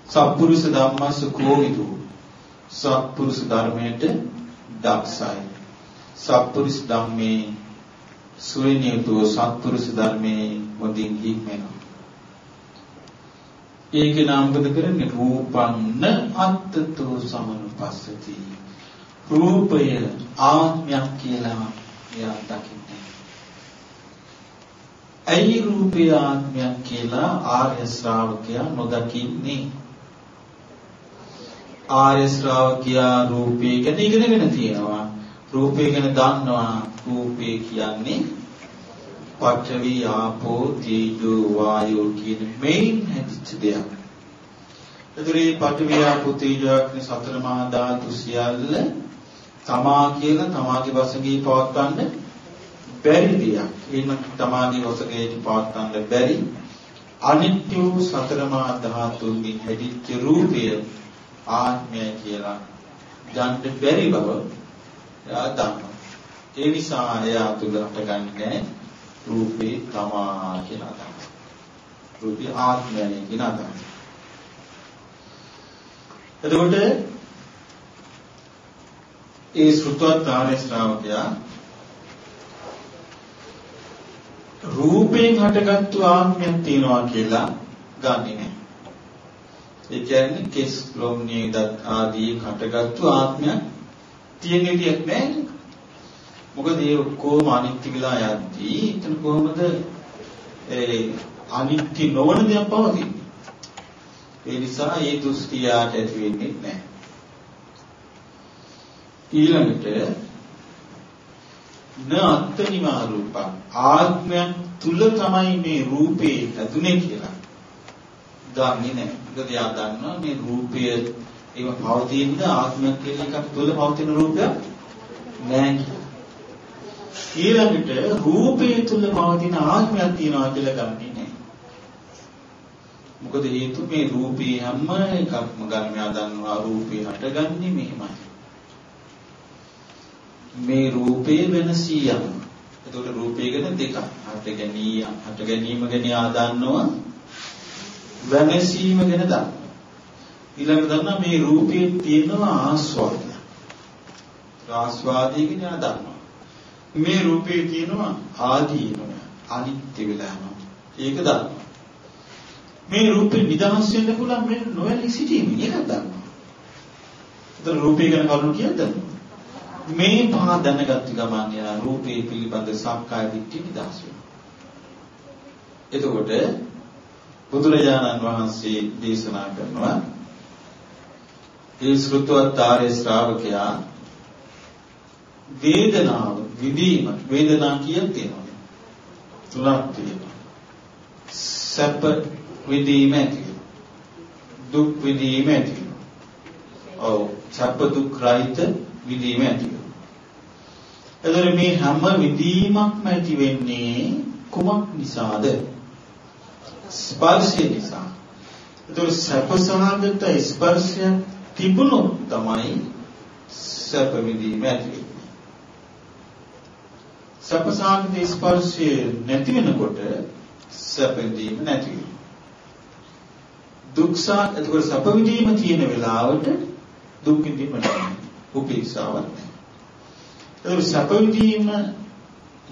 සත්පුරුෂ ධම්මස්ස කෝවිදු. සත්පුරුෂ ධර්මයට දක්ෂයි. සත්පුරුෂ ධම්මේ සුවිනියතෝ සත්පුරුෂ ධර්මේ මොදින් හික්මෙනවා. ඒක නාමකද කරන්නේ රූපන්න අත්තතෝ සමනුපස්සති. රූපය ආත්මයක් කියලා එයා දකින්නේ. ඇයි රූපය ආත්මයක් කියලා ආර්ය ශ්‍රාවකයා නොදකින්නේ? ආර්ය ශ්‍රාවකයා රූපය ගැන ඉගෙනගෙන තියෙනවා. රූපය ගැන දන්නවා. රූපය කියන්නේ පඨවි ආපෝ තේජෝ වායෝ කියන මේන් හැදිච්ච දෙයක්. එදිරි පඨවි ආපෝ තේජෝ කියන සතර මහා ධාතු සියල්ල තමා කියලා තමාගේ වශයෙන් පවත්වන්න බැරි දෙයක්. එහෙම තමාගේ වශයෙන් පවත්වන්න බැරි අනිත්‍ය වූ සතර මහා ධාතුන්ගෙන් හැදිච්ච රූපය ආත්මය කියලා ගන්න බැරි බව එයා දන්නවා. ඒ නිසා එයා තුල හටගන්නේ රූපේ තමා කියලා දන්නවා. රූපේ ආත්මයයි කියලා දන්නවා. එතකොට ඒ සෘතවත් ආර්ය ශ්‍රාවකයා රූපයෙන් හටගත්තු ආත්මයක් තියෙනවා කියලා ගන්නෙ නෑ. ඒ කියන්නේ කෙස් ලොම් නේද ආදී කටගත්තු ආත්මයක් තියෙන විදියක් නැහැ. මොකද ඒ ඔක්කොම අනිත්‍ය විලා යද්දී එතන කොහොමද ඒ අනිත්‍ය නොවන දේක් පවතින්නේ? ඒ නිසා ඒ දෘෂ්ටියට ඇති වෙන්නේ නැහැ. ඊළඟට න අත්නිමා රූපං ආත්මයන් තුල තමයි මේ රූපේ ඇතුනේ කියලා. දන්නේ නැහැ. මොකද යා දන්නවා මේ රූපය ඒව පවතින ආත්මයක් කියලා එකක් තුල පවතින රූපයක් නැහැ කියලා. ඊළඟට රූපේ තුල පවතින ආත්මයක් තියනවා කියලා ගන්නේ නැහැ. මොකද හේතු මේ රූපේ හැම එකක්ම ගන්නවා දන්නවා රූපේ හටගන්නේ මෙහෙමයි. මේ රූපේ වෙනසී යනවා. එතකොට රූපය ගැන දෙකක්. හට ගැනීම, හට ගැනීම ගැන ආදන්නවා වෙනසීම ගැන දන්නවා. ඊළඟට දන්නා මේ රූපයේ තියෙනවා ආස්වාදය. ආස්වාදය ගැන දන්නවා. මේ රූපයේ තියෙනවා ආදීනව අනිත්‍ය වෙලා යනවා. ඒක දන්නවා. මේ රූපේ නිදහස් වෙන්න පුළුවන් මේ නොවැළී සිටීම ඒක දන්නවා. ඒතර රූපය ගැන කරුණු කියද්දී මේ පහ දැනගත්ත ගමන් යා රූපේ පිළිබඳ සක්කාය දිට්ඨිය නිදහස් වෙනවා. එතකොට බුදුරජාණන් වහන්සේ දේශනා කරනවා ඒ ශ්‍රුතවත් ආර්ය ශ්‍රාවකයා වේදනාව විදීම වේදනා කියන තියෙනවා. තුනක් තියෙනවා. සැප විදීම ඇති දුක් විදීම ඇති ඔව් සැප දුක් රහිත විදීම ඇති එතකොට මේ හැම විදීමක්ම ඇති වෙන්නේ කුමක් නිසාද? ස්පර්ශය නිසා. එතකොට සැපසහගත ස්පර්ශය තිබුණොත් තමයි සැප විදීම ඇති වෙන්නේ. සැපසහගත ස්පර්ශය නැති වෙනකොට සැප විදීම නැති වෙනවා. දුක්සා එතකොට සැප විදීම තියෙන වෙලාවට දුක් විඳීම නැහැ. උපේක්ෂාවක් නැහැ. ඒක සැප විඳීම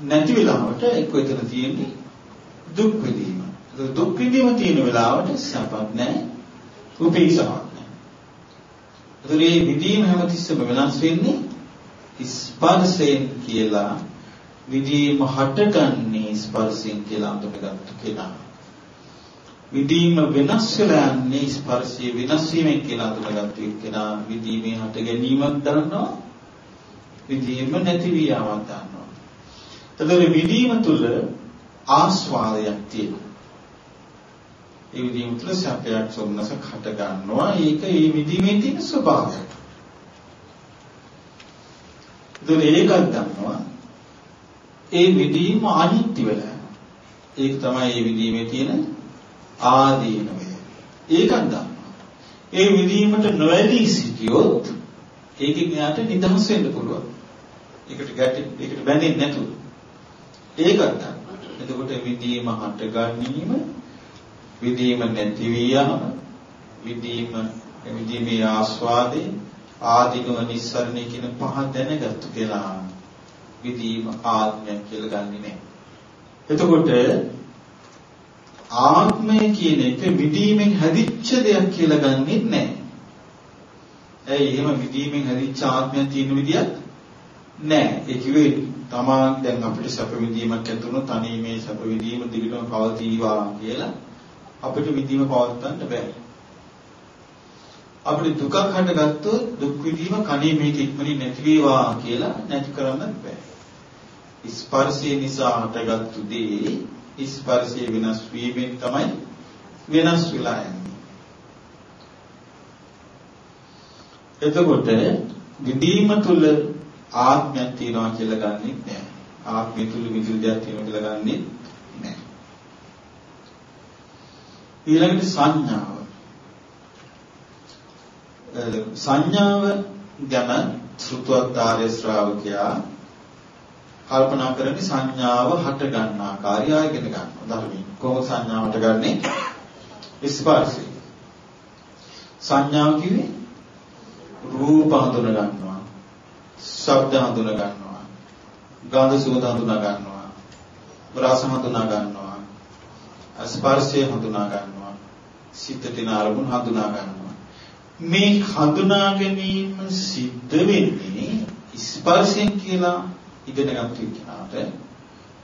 නැති වෙලාවට එක්ක එතන තියෙන්නේ දුක් විඳීම. ඒක දුක් විඳීම තියෙන වෙලාවට සැපක් නැහැ. උපේක්ෂාවක් නැහැ. ඒක මේ විඳීම හැමතිස්සෙම වෙනස් වෙන්නේ ස්පර්ශයෙන් කියලා විදීම හටගන්නේ ස්පර්ශයෙන් කියලා අඳුනගත්තු කෙනා. විදීම වෙනස් වෙලා යන්නේ ස්පර්ශයේ වෙනස් වීමෙන් කියලා අඳුනගත්තු කෙනා විදීමේ හට ගැනීමක් දන්නවා විදීම නැති වියාවක් ගන්නවා. එතකොට විදීම තුල ආස්වාදයක් තියෙනවා. ඒ විදීම තුල සැපයක් සොම්නසක් හට ගන්නවා. ඒක ඒ විදීමේ තියෙන ස්වභාවයක්. එතකොට ඒකක් ගන්නවා. ඒ විදීම අනිත්‍ය වෙලා. ඒක තමයි ඒ විදීමේ තියෙන ආදීනවය. ඒකක් ගන්නවා. ඒ විදීමට නොඇලී සිටියොත් ඒකෙන් එයාට නිදහස් වෙන්න පුළුවන්. ඒකට ගැටි ඒකට බැඳෙන්නේ නැතුව. ඒකත් ගන්න. එතකොට විදීම හට ගැනීම විදීම නැති වියම විදීම විදීමේ ආස්වාදේ ආදීනව නිස්සරණේ කියන පහ දැනගත්තු කියලා විදීම ආත්මය කියලා ගන්නෙ නෑ. එතකොට ආත්මය කියන එක විදීමෙන් හැදිච්ච දෙයක් කියලා ගන්නෙ නෑ. ඇයි එහෙම විදීමෙන් හැදිච්ච ආත්මයක් තියෙන විදියක් නෑ. ඒ කිව්වේ තමා දැන් අපිට සැප විඳීමක් ඇති වුණොත් තනි මේ සැප විඳීම දිගටම පවතිවා කියලා අපිට විඳීම පවත්වන්න බෑ. අපිට දුකක් හටගත්තොත් දුක් විඳීම කණේ මේක ඉක්මනින් නැති වේවා කියලා නැති කරන්න බෑ. ස්පර්ශය නිසා හටගත්තු දේ ස්පර්ශයේ වෙනස් වීමෙන් තමයි වෙනස් වෙලා යන්නේ. එතකොට විදීම තුල ආත්මයක් තියනවා කියලා ගන්නෙ නෑ. ආත්මය තුල විදුලි දෙයක් තියෙනවා කියලා ගන්නෙ නෑ. ඊළඟට සංඥාව. සංඥාව ගැන සුත්වත්තාරය ශ්‍රාවකයා කල්පනා කරන්නේ සංඥාව හට ගන්න ආකාරය ආයගෙන ගන්නවා ධර්මයෙන්. කොහොමද සංඥාව හටගන්නේ? ස්පර්ශය. සංඥාව කිව්වේ රූප හඳුන ගන්නවා. ශබ්ද හඳුනා ගන්නවා. ගන්ධ සුවඳ හඳුනා ගන්නවා. රස හඳුනා ගන්නවා. ස්පර්ශය හඳුනා ගන්නවා. සිතට එන අරමුණු හඳුනා ගන්නවා. මේ හඳුනා ගැනීම සිද්ධ වෙන්නේ ස්පර්ශයෙන් කියලා ඉගෙනගත්තු කෙනාට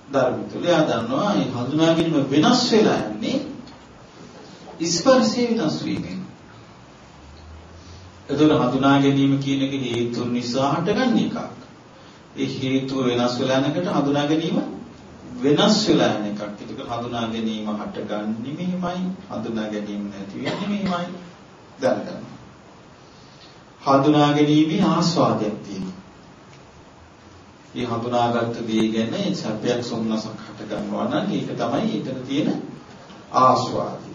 ධර්මතුල එයා දන්නවා මේ හඳුනා ගැනීම වෙනස් වෙලා යන්නේ ස්පර්ශය වෙනස් වීමෙන්. එතකොට හඳුනා ගැනීම කියන එක හේතු නිසා හටගන්න එකක්. ඒ හේතුව වෙනස් වෙලා යනකොට හඳුනා ගැනීම වෙනස් වෙලා යන එකක්. ඒක හඳුනා ගැනීම හටගන්නේ මෙහිමයි, හඳුනා ගැනීම නැති වෙන්නේ මෙහිමයි. දැනගන්න. හඳුනා ගැනීමේ ආස්වාදයක් තියෙනවා. මේ හඳුනාගත්ත දේ ගැන සැපයක් සොම්නසක් හට ගන්නවා නම් ඒක තමයි එතන තියෙන ආස්වාදය.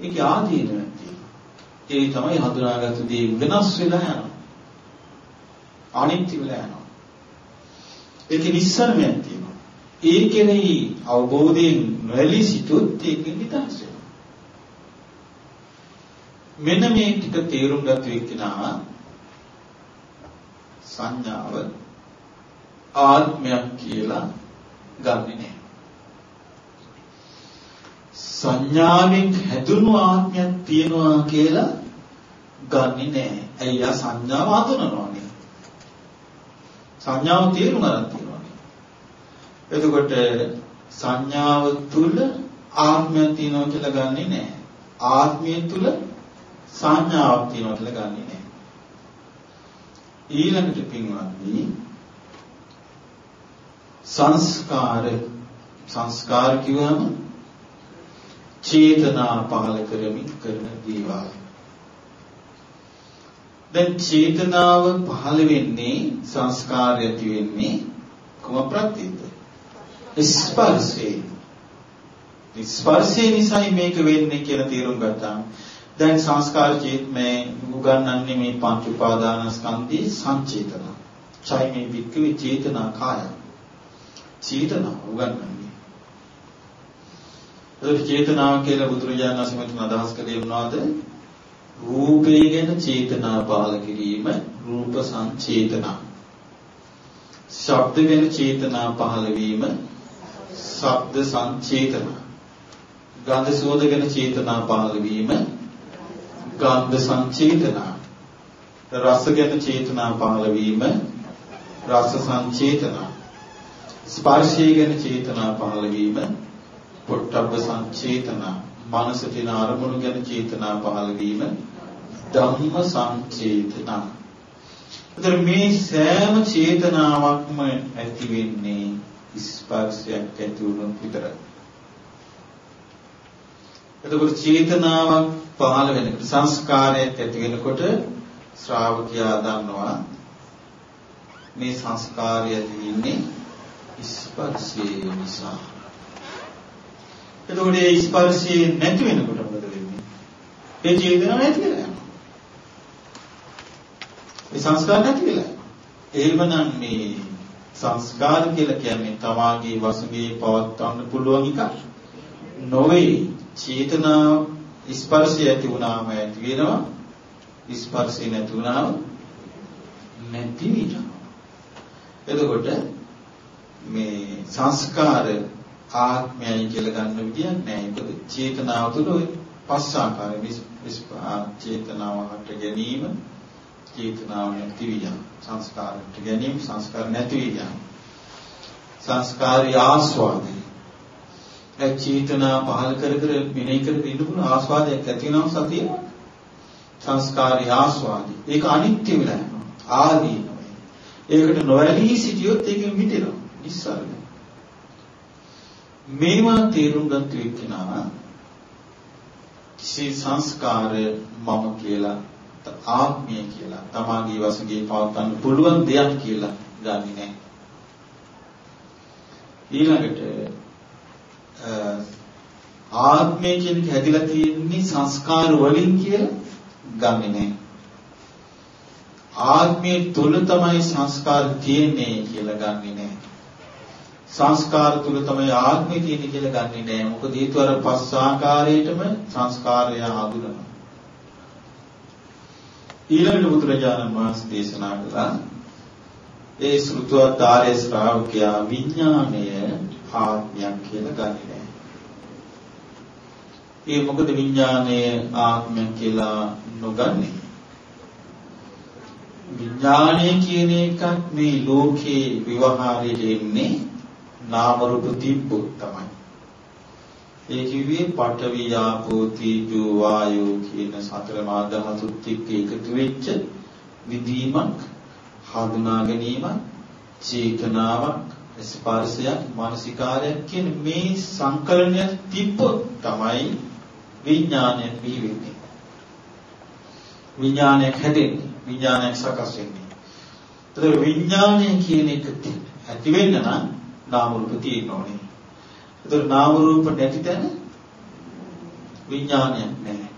ඒක ආදීනයක් තියෙනවා. ඒ තමයි හඳුනාගත්ත දේ වෙනස් වෙලා යනවා. අනිත්‍ය වෙලා යනවා. ඒකේ නිස්සරණයක් තියෙනවා. ඒ කෙරෙහි අවබෝධයෙන් නොඇලී සිටුත් ඒකෙන් නිදහස් වෙනවා. මෙන්න මේ ටික තේරුම් ගත එක්කෙනා සංඥාව ආත්මයක් කියලා ගන්නෙ නෑ. සංඥාවෙන් හැදුණු ආත්මයක් තියෙනවා කියලා ගන්නෙ නෑ. ඇයි ආ සංඥාව හඳුනනවානේ. සංඥාව තේරුම් ගන්න තියෙනවානේ. එතකොට සංඥාව තුල ආත්මයක් තියෙනවා කියලා ගන්නෙ නෑ. ආත්මය තුල සංඥාවක් තියෙනවා කියලා ගන්නෙ නෑ. ඊළඟට පින්වත්නි සංස්කාර සංස්කාර කියවම චේතනා පහල කරමින් කරන දේවල්. දැන් චේතනාව පහල වෙන්නේ සංස්කාරය ඇති වෙන්නේ කොම ප්‍රත්‍යද? ස්පර්ශේ. ස්පර්ශේ නිසායි මේක වෙන්නේ කියලා තේරුම් ගත්තාම දැන් සංස්කාර චේතමේ උගන්වන්නේ මේ පංච උපාදානස්කන්ධී සංචේතන. චෛමේ වික්කවේ චේතනා කාය. චේතනා උගන්වන්නේ. ඒක චේතනාව කියලා බුදුරජාණන් වහන්සේ මෙතන අදහස් කළේ මොනවද? රූපේ ගැන චේතනා පාල කිරීම රූප සංචේතනා. ශබ්ද ගැන චේතනා පහළ වීම ශබ්ද සංචේතනා. ගන්ධ සෝද ගැන චේතනා පහළ වීම ගන්ධ සංචේතනා. රස ගැන චේතනා පහළ වීම රස සංචේතනා. ස්පර්ශය ගැන චේතනා පහළ වීම පොට්ටබ්බ සංචේතනා මනස තින අරමුණු ගැන චේතනා පහළ වීම ධම්ම සංචේතනා. ඒතර මේ සෑම චේතනාවක්ම ඇති වෙන්නේ ස්පර්ශයක් ඇති වුණොත් විතරයි. එතකොට චේතනාවක් පහළ වෙනකොට සංස්කාරයක් ඇති වෙනකොට ශ්‍රාවකයා දන්නවා මේ සංස්කාරය ඇති වෙන්නේ ස්පර්ශය නිසා. එතකොට ඒ ස්පර්ශය නැති වෙනකොට මොකද වෙන්නේ? ඒ චේතනාව නැති වෙලා යනවා. ඒ සංස්කාර නැති වෙලා යනවා. එහෙමනම් මේ සංස්කාර කියලා කියන්නේ තමාගේ වශයෙන් පවත්වන්න පුළුවන් එකක් නොවේ. චේතනා ස්පර්ශය ඇති වුණාම ඇති වෙනවා. ස්පර්ශය නැති වුණාම නැති වෙනවා. එතකොට මේ සංස්කාර ආත්මයයි කියලා ගන්න විදියක් නැහැ. ඒකද චේතනාව තුළ පස් ආකාරයේ චේතනාව හට ගැනීම, චේතනාව නැති වියම, සංස්කාරට ගැනීම, සංස්කාර නැති වියම. සංස්කාරය ආස්වාදයි. ඒ චේතනා පහල කර කර මෙනෙහි කර ඉන්න පුළුවන් ආස්වාදයක් ඇති වෙනවා සතිය. සංස්කාරය ආස්වාදයි. ඒක අනිත්‍ය වෙලා යනවා. ආදීනවයි. ඒකට නොඇලී සිටියොත් ඒකෙන් මිදෙනවා. නිස්සාරණය. මේවා තේරුම් ගන්න එක්කෙනා කිසි සංස්කාරය මම කියලා ආත්මය කියලා තමාගේ වශයෙන් පවත්වන්න පුළුවන් දෙයක් කියලා ගන්නෙ නැහැ. ඊළඟට ආත්මය කියන එක හැදිලා තියෙන්නේ සංස්කාර වලින් කියලා ගන්නෙ නැහැ. ආත්මයේ තුල තමයි සංස්කාර තියෙන්නේ කියලා ගන්නෙ නැහැ. සංස්කාර තුල තමයි ආත්මය තියෙන්නේ කියලා ගන්නෙ නෑ. මොකද හේතුව අර පස් ආකාරයටම සංස්කාරය ආදුනවා. ඊළඟට බුදුරජාණන් වහන්සේ දේශනා කළා ඒ ශ්‍රුතවතාරය ශ්‍රාවකයා විඥාණය ආත්මයක් කියලා ගන්නෙ නෑ. ඒ මොකද විඥානයේ ආත්මය කියලා නොගන්නේ. විඥානය කියන එකක් මේ ලෝකේ විවහාරයේ එන්නේ නාම රූප තිබ්බොත් තමයි. ඒ කිව්වේ පඨවි ආපෝ තීජෝ වායෝ කියන සතර මා ධාතුත් එක්ක එකතු වෙච්ච විදීමක් හඳුනා ගැනීමක් චේතනාවක් ස්පර්ශයක් මානසිකාරයක් කියන මේ සංකලනය තිබ්බොත් තමයි විඥානය බිහි වෙන්නේ විඥානයක් හැදෙන්නේ විඥානයක් සකස් වෙන්නේ. ඒතර විඥානය කියන එක ඇති වෙන්න නම් නාම රූප තියෙන්න ඕනේ. ඒතර නාම රූප නැති තැන විඥානයක් නැහැ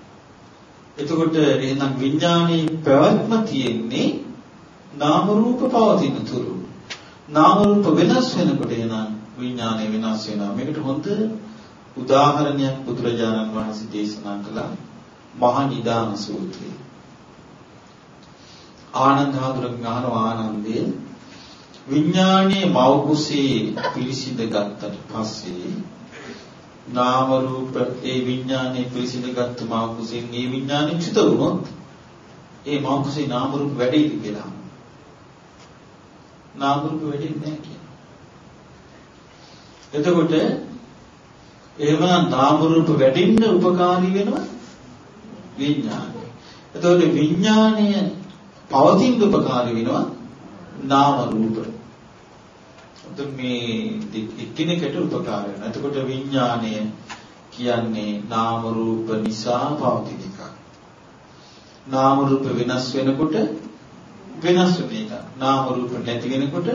එතකොට එහෙනම් විඥානයේ පැවැත්ම තියෙන්නේ නාම රූප පවතින තුරු. නාම රූප වෙනස් වෙනකොට එනම් විඥානය වෙනස් වෙනවා. මේකට හොඳ උදාහරණයක් බුදුරජාණන් වහන්සේ දේශනා කළා මහා නිදාන සූත්‍රය. ආනන්ද හඳුරගෙන අහන ආනන්දේ විඥානයේ මෞකුසේ පිළිසිඳ ගත්තට පස්සේ නාම රූප ඒ විඥානයේ පිළිසිඳ ගත්ත මෞකුසෙන් ඒ විඥානෙ චිත වුණොත් ඒ මෞකුසේ නාම රූප වැඩිද කියලා නාම රූප වෙඩින්නේ නැහැ කියනවා. එතකොට එහෙමනම් නාම රූප වැඩින්න උපකාරී වෙනවා විඥානය. එතකොට විඥානය පවතින උපකාරී වෙනවා නාම රූප. එතකොට මේ එකිනෙකට උපකාර වෙනවා. එතකොට විඥානය කියන්නේ නාම රූප නිසා පවතින එකක්. නාම රූප වෙනස් වෙනකොට වෙනස් වෙන එක. නාම රූප නැති වෙනකොට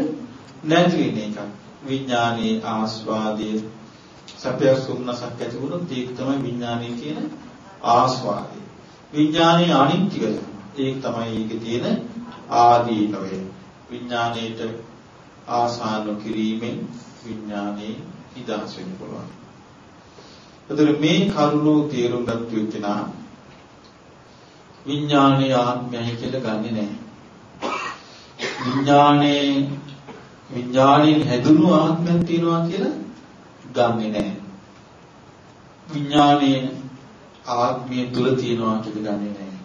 නැති වෙන එක. විඥානයේ ආස්වාදයේ සැපයක් සුන්නසක් ඇති වුණොත් ඒක තමයි විඥානයේ කියන ආස්වාදය. විඥානයේ අනිත්‍යය. ඒක තමයි ඒකේ තියෙන ආදීනවය. විඥාණයට ආසාන කිරීමෙන් විඥානයේ නිදහස් වෙන්න පුළුවන්. එතකොට මේ කරුණෝ තේරුම් ගන්න යුතුනා විඥානයේ ආත්මයයි කියලා ගන්නෙ නැහැ. විඥානයේ විඥාණයෙන් හැදුණු ආත්මයක් තියෙනවා කියලා ගන්නෙ නැහැ. විඥානයේ ආත්මය තුල තියෙනවා කියලා ගන්නෙ නැහැ.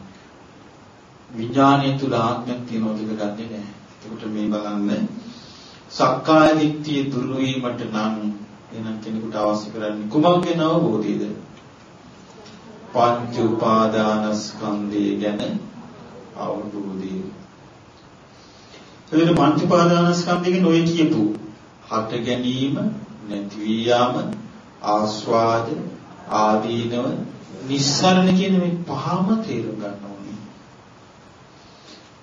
විඥානයේ තුල ආත්මයක් තියෙනවා කියලා ගන්නෙ නැහැ. එතකොට මේ බලන්න සක්කාය දිට්ඨිය දුරු වීමට නම් එනම් කෙනෙකුට අවශ්‍ය කරන්නේ කුමක්ද අවබෝධයද? පංච උපාදානස්කන්ධය ගැන අවබෝධය. එතකොට පංච උපාදානස්කන්ධයෙන් ඔය කියපු හට ගැනීම නැති වී යාම ආස්වාද ආදීනව නිස්සරණ කියන මේ පහම තේරුම් ගන්න ඕනේ.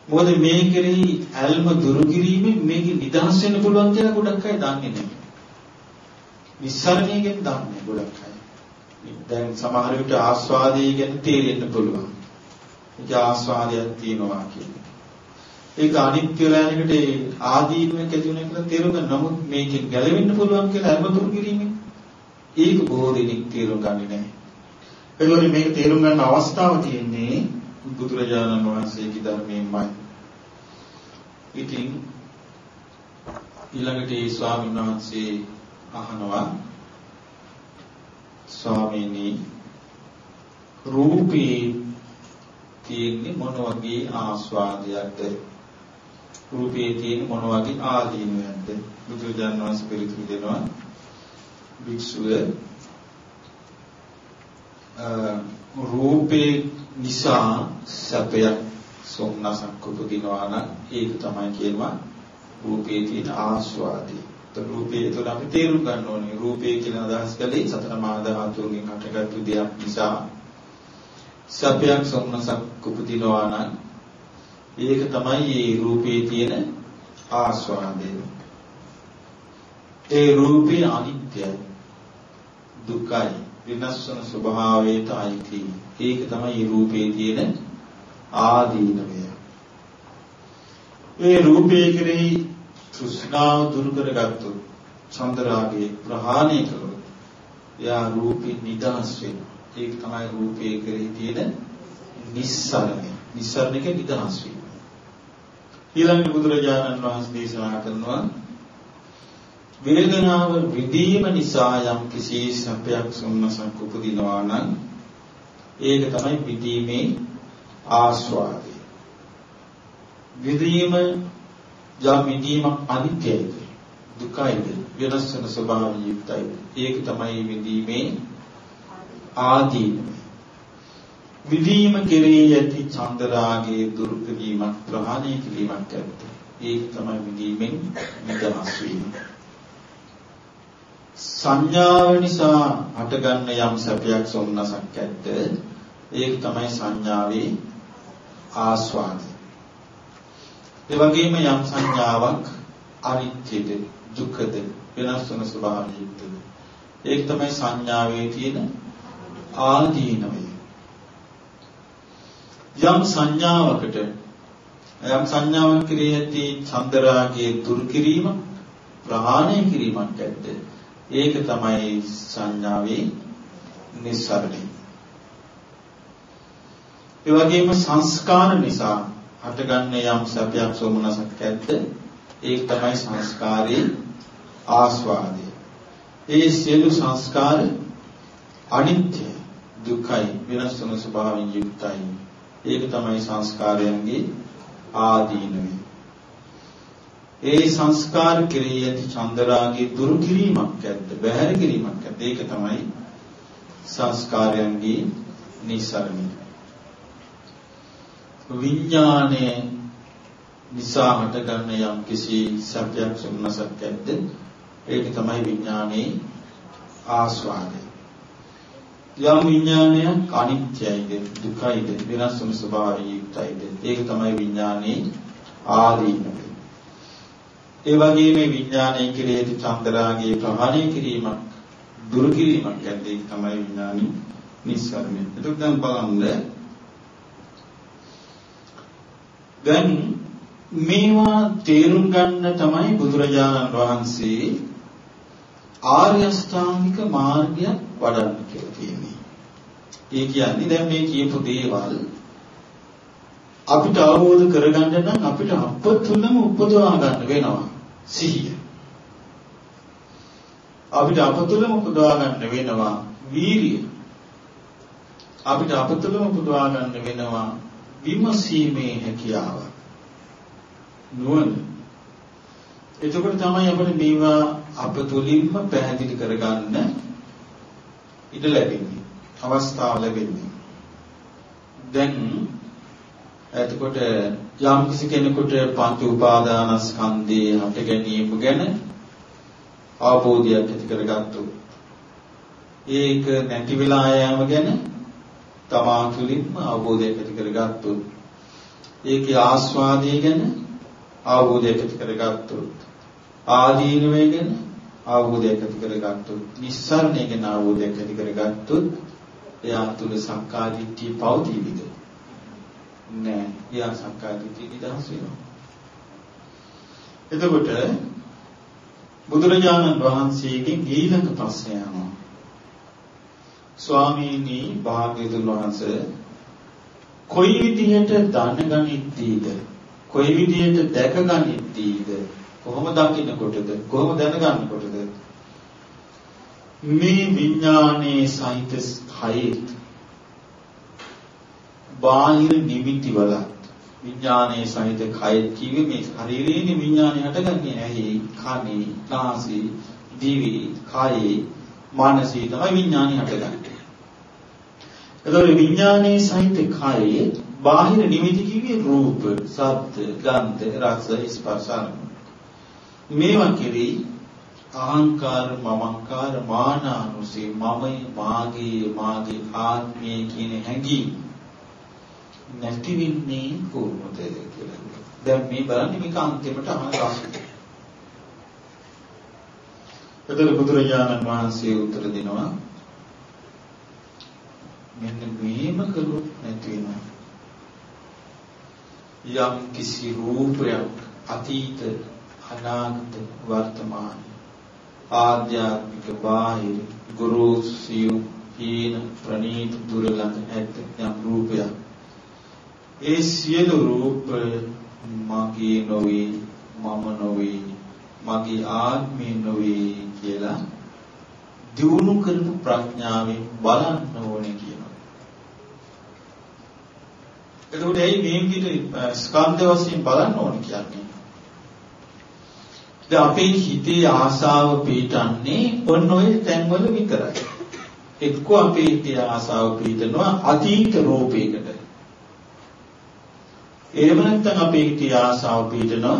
මොකද මේ කෙරෙහි ඇල්ම දුරු කිරීමෙන් මේක නිදහස් වෙන්න පුළුවන් කියලා ගොඩක් අය දන්නේ නැහැ. නිස්සරණය ගැන දන්නේ ගොඩක් අය. දැන් සමහර විට ආස්වාදයේ ගැන තේරෙන්න පුළුවන්. ඒක ආස්වාදයක් තියෙනවා කියන්නේ. ඒක අනිත්‍ය වෙලානකට ඒ ආදීනමක් ඇති වෙන කියලා තේරුම් ගන්න. නමුත් මේකෙන් ගැලවෙන්න පුළුවන් කියලා අරමුණු කිරීමෙන් ඒක බොහෝ දෙනෙක් තේරුම් ගන්නේ නැහැ. ඒකෝනේ මේක තේරුම් ගන්න අවස්ථාව තියෙන්නේ බුදුරජාණන් වහන්සේගේ ධර්මයෙන්මයි. ඉතින් ඊළඟට ඒ ස්වාමීන් වහන්සේ අහනවා ස්වාමීනි රූපේ තියෙන්නේ මොන වගේ ආස්වාදයක්ද? රූපයේ තියෙන මොන වගේ ආදීනවක්ද බුදුරජාණන් වහන්සේ පිළිතුරු දෙනවා. භික්ෂුව රූපේ නිසා සැපයක් සොම්නසක් උපදිනවා නම් ඒක තමයි කියනවා රූපේ තියෙන ආස්වාදී. ඒ රූපේ තුළ අපි තේරුම් ගන්න ඕනේ රූපේ කියන අදහස් කලේ සතර මා ධාතුන්ගෙන් හටගත්තු දෙයක් නිසා සැපයක් සොම්නසක් උපදිනවා නම් ඒක තමයි මේ රූපේ තියෙන ආස්වාදය. ඒ රූපේ අනිත්‍යයි. දුකයි. විනාශන ස්වභාවයට අයිති. ඒක තමයි රූපේ තියෙන ආදීනවය. ඒ රූපේ කෙරෙහි තෘෂ්ණාව දුරු කරගත්තොත් චන්දරාගේ ප්‍රහාණය කළොත් එයා රූපේ නිදහස් වෙනවා. ඒක තමයි රූපේ කෙරෙහි තියෙන නිස්සරණය. නිස්සරණක නිදහස් වීම. ඊළඟ බුදුරජාණන් වහන්සේ දේශනා කරනවා වේදනාව විදීම නිසා යම් කිසි සැපයක් සොම්නසක් උපදිනවා නම් ඒක තමයි විදීමේ ආස්වාදය. විදීම යම් විදීම අනිත්‍යයිද දුකයිද වෙනස් වෙන ස්වභාවය යුක්තයිද ඒක තමයි විදීමේ ආදීනව. විදීම කෙරෙහි ඇති චන්දරාගයේ දුරු කිරීමක් ප්‍රහාණය කිරීමක් ඇත්තේ. ඒක තමයි විදීමෙන් නිදහස් වීම. සංඥාව නිසා හටගන්න යම් සැපයක් සොම්නසක් ඇද්ද ඒක තමයි සංඥාවේ ආස්වාදය. ඒ වගේම යම් සංඥාවක් අනිත්‍යද දුක්ඛද වෙනස් වෙන ස්වභාවයක්ද ඒක තමයි සංඥාවේ තියෙන ආදීනවය. යම් සංඥාවකට යම් සංඥාවක් කෙරෙහි ඇති චන්දරාගයේ දුරු කිරීම ප්‍රහාණය කිරීමක් ඇද්ද ඒක තමයි සංඥාවේ නිස්සරණය. ඒ වගේම සංස්කාර නිසා හටගන්න යම් සැපයක් සෝමනසක් ඇද්ද ඒක තමයි සංස්කාරේ ආස්වාදය. ඒ සියලු සංස්කාර අනිත්‍ය දුකයි වෙනස් වෙන ස්වභාවයෙන් යුක්තයි. ඒක තමයි සංස්කාරයන්ගේ ආදීනවය. ඒ සංස්කාර කෙරෙහි ඇති චන්දරාගයේ දුරු කිරීමක් ඇද්ද බැහැර කිරීමක් ඇද්ද ඒක තමයි සංස්කාරයන්ගේ නිසරණය විඥානය නිසා හටගන්න යම් කිසි සත්‍යයක් සුන්නසක් ඇද්ද ඒක තමයි විඥානයේ ආස්වාදය. යම් විඥානයක් අනිත්‍යයිද දුකයිද වෙනස් වන ස්වභාවයෙන් යුක්තයිද? ඒක තමයි විඥානයේ ආදීනව ඒ වගේම විඥානයේ කෙරෙහි චන්දරාගයේ ප්‍රහාණය කිරීමක් දුරු කිරීමක් ගැද්දී තමයි විඥානි නිස්සාරණය. එතකොට දැන් බලන්න දැන් මේවා තේරුම් ගන්න තමයි බුදුරජාණන් වහන්සේ ආර්ය අෂ්ටාංගික මාර්ගය වඩන්න කියලා තියෙන්නේ. ඒ කියන්නේ දැන් මේ කියපු දේවල් අපිට අවබෝධ කරගන්න නම් අපිට අප තුළම උපදවා ගන්න වෙනවා. සිහිය. අපිට අපතුලම උපදවා ගන්න වෙනවා වීරිය. අපිට අපතුලම උපදවා ගන්න වෙනවා විමසීමේ හැකියාව. නුවණ. එතකොට තමයි අපිට මේවා අපතුලින්ම පැහැදිලි කරගන්න ඉඩ ලැබෙන්නේ. අවස්ථාව ලැබෙන්නේ. දැන් එතකොට යම් කිසි කෙනෙකුට පංච උපාදානස්කන්ධයේ හට ගැනීම ගැන අවබෝධයක් ඇති කරගත්තොත් ඒක නැති වෙලා යෑම ගැන තමා තුළින්ම අවබෝධයක් ඇති කරගත්තොත් ඒකේ ආස්වාදය ගැන අවබෝධයක් ඇති කරගත්තොත් ආදීනවය ගැන අවබෝධයක් ඇති කරගත්තොත් නිස්සාරණය ගැන අවබෝධයක් ඇති කරගත්තොත් එයා තුළ සංකාදිට්ඨිය පවතිවිද නෑ. එයා සංකාර දිට්ඨිය නිදහස් වෙනවා. එතකොට බුදුරජාණන් වහන්සේගෙන් ඊළඟ ප්‍රශ්නය යනවා. ස්වාමීනි භාග්‍යවතුන් වහන්සේ කොයි විදිහට දැනගනිද්දීද? කොයි විදිහට දැකගනිද්දීද? කොහොම දකින්නකොටද? කොහොම දැනගන්නකොටද? මේ විඥානයේ සහිත කයෙත් බාහිර නිමිති වලත් විඥානයේ සහිත කය කිව්වේ මේ ශරීරයේ විඥානය හටගන්නේ ඇහි කනේ නාසයේ දිවේ කයේ මනසේ තමයි විඥානය හටගන්නේ. එතකොට විඥානයේ සහිත කයේ බාහිර නිමිති කිව්වේ රූප, ශබ්ද, ගන්ධ, රස, ස්පර්ශ මේවා කෙරෙහි අහංකාර මමංකාර මානානුසේ මමයි මාගේ මාගේ ආත්මය කියන හැඟීම් නැති වෙන්නේ කොහොමද කියලා. දැන් මේ බලන්නේ මේක අන්තිමට අහන ප්‍රශ්නේ. එතකොට බුදුරජාණන් වහන්සේ උත්තර දෙනවා මෙන්න මේම කළොත් නැති වෙනවා. යම් කිසි රූපයක් අතීත අනාගත වර්තමාන ආධ්‍යාත්මික බාහිර ගුරු සියු හීන ප්‍රනීත දුරලඟ ඇත යම් රූපයක් ඒ සියලු රූප මගේ නොවේ මම නොවේ මගේ ආත්මය නොවේ කියලා දිනු කරපු ප්‍රඥාවෙන් බලන්න ඕනේ කියනවා. එතකොට ඇයි මේ විදිහට ස්කන්ධ වශයෙන් බලන්න ඕන කියන්නේ? දැන් අපේ හිතේ ආසාව පිටන්නේ ඔන්න ඔය තැන්වල විතරයි. එක්ක අපේ හිතේ ආසාව පිටනවා අතීත රූපයකට. එහෙම නැත්නම් අපේ හිතේ ආසාව පිටනවා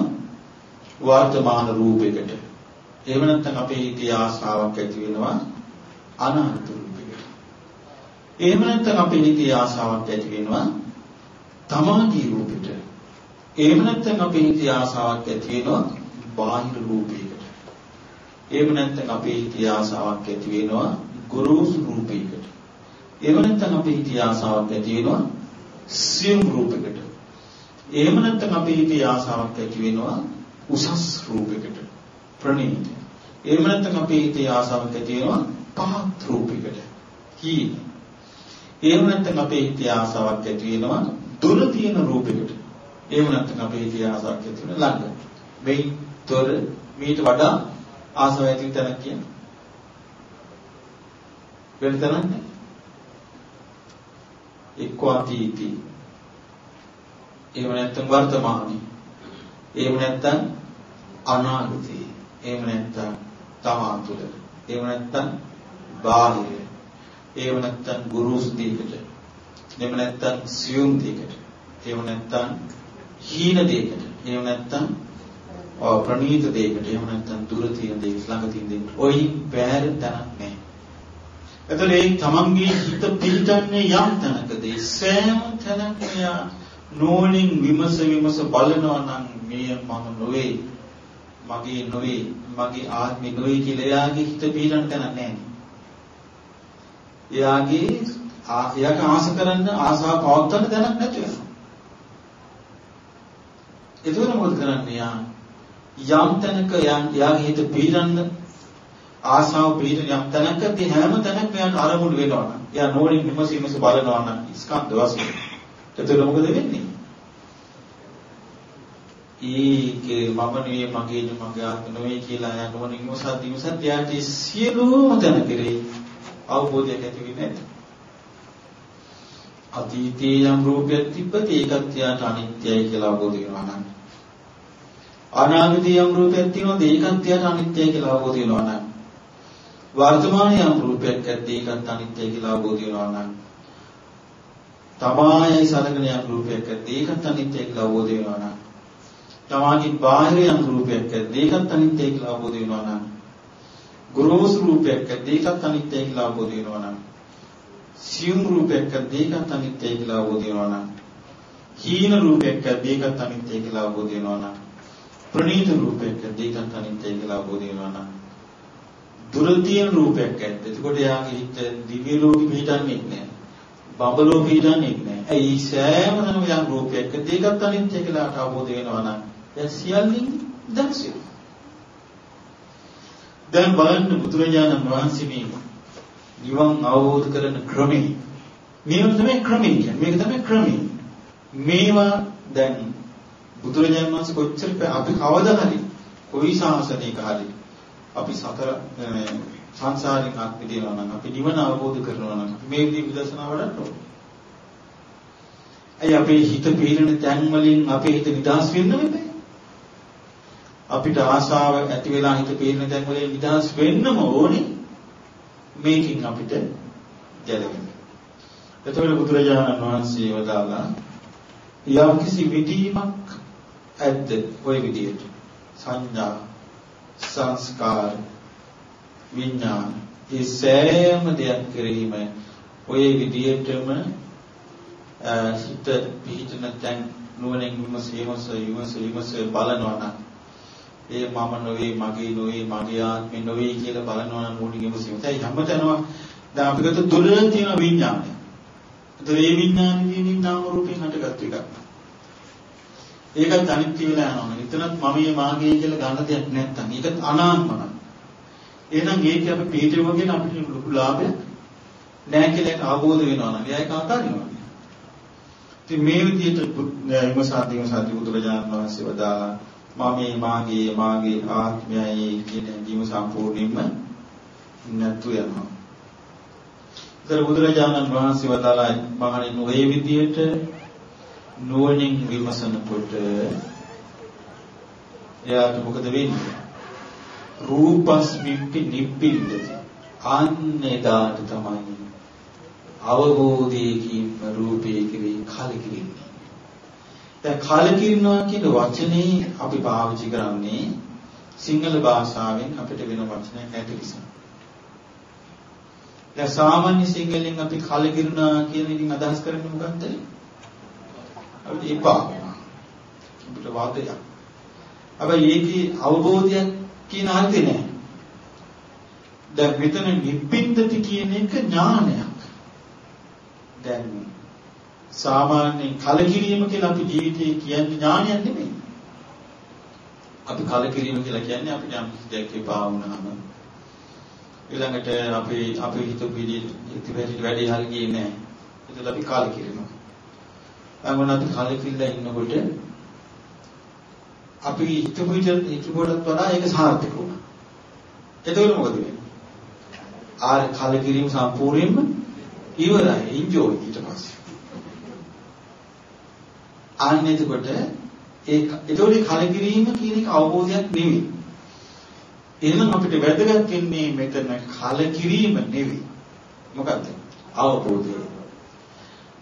වර්තමාන රූපයකට. එහෙම නැත්නම් අපේ හිතේ ආසාවක් ඇති වෙනවා අනාගත රූපයකට. එහෙම නැත්නම් අපේ හිතේ ආසාවක් ඇති වෙනවා තමාගේ රූපෙට. එහෙම නැත්නම් අපේ හිතේ ආසාවක් ඇති වෙනවා බාහිර රූපයකට. එහෙම නැත්නම් අපේ හිතේ ආසාවක් ඇති වෙනවා ගුරුසු රූපයකට. එහෙම නැත්නම් අපේ හිතේ ආසාවක් ඇති වෙනවා සියුම් රූපයකට. එහෙම නැත්නම් අපේ හිතේ ආසාවක් ඇති වෙනවා උසස් රූපයකට. ප්‍රණීත. එහෙම නැත්නම් අපේ හිතේ ආසාවක් ඇති වෙනවා පහත් රූපයකට. කී. එහෙම නැත්නම් අපේ හිතේ ආසාවක් ඇති වෙනවා දුර තියෙන රූපයකට. එහෙම නැත්නම් අපේ හිතේ ආසාවක් ඇති වෙන ළඟ. මේ තොර මීට වඩා ආසාව ඇති තැනක් කියන්නේ. වෙන තැනක් නැහැ. එක්ක අතීතී. එහෙම නැත්නම් වර්තමානී. එහෙම නැත්නම් අනාගතේ. එහෙම නැත්නම් තමා තුළ. එහෙම නැත්නම් බාහිර. එහෙම නැත්නම් ගුරුස් දීකට. එහෙම නැත්නම් සියුම් දීකට. එහෙම නැත්නම් හීන දෙයකට. එහෙම නැත්නම් ප්‍රණීත දෙයකට. එහෙම නැත්නම් දුර තියෙන දෙයකට ළඟ තියෙන දෙයකට. ඔයින් බෑර තැනක් නැහැ. එතකොට ඒ තමන්ගේ හිත පිළිටන්නේ යම් තැනකද සෑම තැනකම යා නෝනින් විමස විමස බලනවා නම් මේ මම නොවේ මගේ නොවේ මගේ ආත්මෙ නොවේ කියලා එයාගේ හිත පිළිටන්න තැනක් නැහැ. එයාගේ එයාට ආස කරන්න ආසාව පවත්වන්න දැනක් නැති වෙනවා. එතකොට මොකද කරන්නේ යා? යම් තැනක යාගේ හිත පීඩන්න ආසාව පීඩන යම් තැනක තිය හැම තැනකම යාට අරමුණු වෙනවා නම් එයා නෝනින් විමසීමස බලනවා නම් ස්කන්ධ වශයෙන්. එතකොට මොකද වෙන්නේ? ඒකේ මම නෙවෙයි මගේ මගේ ආත්ම නෙවෙයි කියලා යා නෝනින් විමසත් විමසත් යාට සියලුම තැන කෙරේ අවබෝධයක් ඇති වෙන්නේ නැහැ. අතීතයේ යම් රූපයක් තිබ්බත් ඒකත් යාට අනිත්‍යයි කියලා අවබෝධ වෙනවා නම්. අනාගතයේ යම් රූපයක් තියෙනවද ඒකත් යාට අනිත්‍යයි කියලා අවබෝධ වෙනවා නම්. වර්තමානයේ යම් රූපයක් ඇද්ද ඒකත් අනිත්‍යයි කියලා අවබෝධ වෙනවා නම්. තමායයි සලකන යම් රූපයක් ඇද්ද ඒකත් අනිත්‍යයි කියලා අවබෝධ වෙනවා නම්. තමාගේ බාහිර යම් රූපයක් ඇද්ද ඒකත් අනිත්‍යයි කියලා අවබෝධ වෙනවා නම්. ගුරුස් රූපයක් ඇද්ද ඒකත් අනිත්‍යයි කියලා අවබෝධ වෙනවා නම්. සියුම් රූපයක් දෙකත් අනිත්‍යයි කියලා අවබෝධ වෙනවා නම් හීන රූපයක් දෙකත් අනිත්‍යයි කියලා අවබෝධ වෙනවා නම් ප්‍රණීත රූපයක් දෙකත් අනිත්‍යයි කියලා අවබෝධ වෙනවා නම් දුර තියෙන රූපයක් ඇද්ද? එතකොට යාගේ හිත දිව්‍ය ලෝකෙ පිටන්නේ නැහැ. බඹලෝ පිටන්නේ නැහැ. ඒ සෑම තැනම යම් රූපයක් දෙකත් අනිත්‍ය කියලා අවබෝධ වෙනවා නම් දැන් සියල්ලින් දැක්සිය දැන් බලන්න බුදුරජාණන් වහන්සේ මේ නිවන් අවබෝධ කරන ක්‍රමය. මේව තමයි ක්‍රමය කියන්නේ. මේක තමයි ක්‍රමය. මේවා දැන් බුදුරජාණන් වහන්සේ කොච්චර අපි කවදා හරි කොයි ශාසනයක හරි අපි සතර සංසාරින් අත් මිදෙනවා නම් අපි නිවන අවබෝධ කරනවා නම් මේ විදිහ විදර්ශනා වඩන්න ඕනේ. අය අපේ හිත පීරණ තැන් වලින් අපේ හිත නිදහස් වෙන්න බෑ. අපිට ආශාව ඇති වෙලා හිත පීරණ තැන් වලින් නිදහස් වෙන්නම ඕනේ. මේකින් අපිට ගැලවෙන්න. එතකොට බුදුරජාණන් වහන්සේ වදාලා යම් කිසි විදීමක් ඇද්ද ওই විදියට සංඥා සංස්කාර විඥාන ඒ සෑම දෙයක් කෙරෙහිම ওই විදියටම හිත පිහිටන තැන් නුවණින් විමසීමස විමස විමස බලනවා නම් ඒ මම නොවේ මගේ නොවේ මගේ ආත්මෙ නොවේ කියලා බලනවා නම් මොනිගෙම සිමතයි හැමතැනම දැන් අපි ගත්ත දුර තියෙන විඥානය. ඒතර ඒ විඥානයේ නාම රූපයෙන් හටගත් එකක්. ඒකත් අනිත්‍ය වෙලා යනවා. එතනත් මමයේ මාගේ කියලා ගන්න දෙයක් නැත්තම් ඒකත් අනාත්මයි. එහෙනම් ඒක අපි පිළිතුරුවගෙන අපිට ලොකු ලාභයක් නැහැ කියලා ඒක අවබෝධ වෙනවා නම් ඒක අතාරිනවා. ඉතින් මේ විදිහට විමසා දිමසා බුදුරජාණන් වහන්සේ වදාලා මමේ මාගේ මාගේ ආත්මයයි කියන ජීව සම්පූර්ණයෙන්ම නැතු යනවා. ඒතර බුදුරජාණන් වහන්සේ වදාළා මහණෙනි ඔය විදියට නුවණින් විමසනකොට එයාට මොකද වෙන්නේ? රූපස්මිප්පි නිබ්බින්දති. අන්නේ දාට තමයි අවබෝධයකින් රූපේ කෙරෙහි කලකිරින්නේ. දැන් කලකිරිනවා කියන වචනේ අපි පාවිච්චි කරන්නේ සිංහල භාෂාවෙන් අපිට වෙන වචනයක් නැති නිසා. දැන් සාමාන්‍ය සිංහලෙන් අපි කලකිරුණා කියන එකෙන් අදහස් කරන්නේ මොකක්ද? අපිට එපා. අපිට වාදයක්. හැබැයි ඒකේ අවබෝධයක් කියන අර්ථය නෑ. දැන් මෙතන නිබ්බින්දති කියන එක ඥානයක්. දැන් සාමාන්‍ය කලකිරීම කියලා අපි ජීවිතේ කියන්නේ ඥානයක් නෙමෙයි. අපි කලකිරීම කියලා කියන්නේ අපිට යම් කිසි දෙයක් එපා වුණාම ඊළඟට අපි අපි හිතපු විදිහට වැඩි හරි ගියේ නැහැ. ඒකල අපි කලකිරෙනවා. අමන අපි කලකිරලා ඉන්නකොට අපි හිතපු විදිහට හිතපුවටත් වඩා ඒක සාර්ථක වුණා. එතකොට මොකද වෙන්නේ? ආර කලකිරීම සම්පූර්ණයෙන්ම ඉවරයි. එන්ජොයි ඊට පස්සේ. අන්න එතකොට ඒ ඒතකොට කලකිරීම කියන එක අවබෝධයක් නෙවෙයි. එහෙනම් අපිට වැදගත් වෙන්නේ මෙතන කලකිරීම නෙවෙයි. මොකද්ද? අවබෝධය.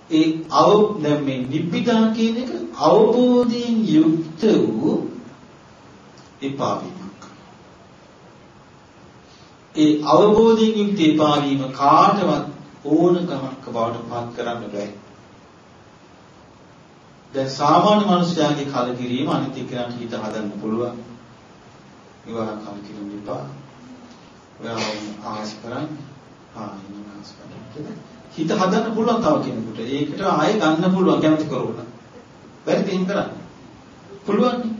ඒ අව දැන් මේ නිබ්බිදා කියන එක අවබෝධයෙන් යුක්ත වූ එපා වීමක්. ඒ අවබෝධයෙන් යුක්ත එපා වීම කාටවත් ඕනකමක් බවට පත් කරන්න බෑ. දැන් සාමාන්‍ය මිනිස්යාගේ කලකිරීම අනිත් එක්කෙනාට හිත හදන්න පුළුවන්. විවාහ කලකිරීම එපා. ඔයා ආශ කරන්නේ ආ ඉන්න ආශ කරන්නේ. හිත හදන්න පුළුවන් තව කෙනෙකුට. ඒකට ආයෙ ගන්න පුළුවන් කැමති කරුණා. බැරි දෙයින් කරන්න. පුළුවන් නේ.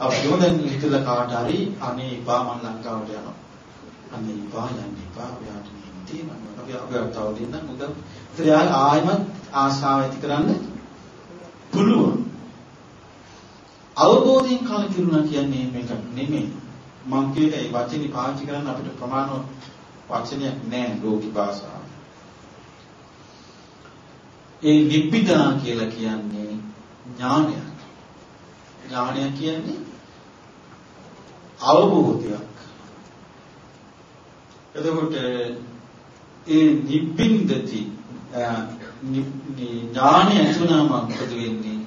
අපි හොඳන් හිතලා කාට හරි අනේ එපා මං ලංකාවට යනවා. අනේ එපා යන්න එපා. ඔයාට මේ තියෙනවා. අපි අපිට තව දෙන්න උදව්. ඉතින් ආයෙමත් ආශාව ඇති කරන්න පුළුවන්. අවබෝධයෙන් කලකිරුණා කියන්නේ මේක නෙමෙයි. මං කියන ඒ වචනේ පාවිච්චි කරන්න අපිට ප්‍රමාණවත් වචනයක් නැහැ ලෝක භාෂාව. ඒ නිබ්බිදා කියලා කියන්නේ ඥානයක්. ඥානය කියන්නේ අවබෝධයක්. එතකොට ඒ නිබ්බින්දති ඥානය තුනම මොකද වෙන්නේ?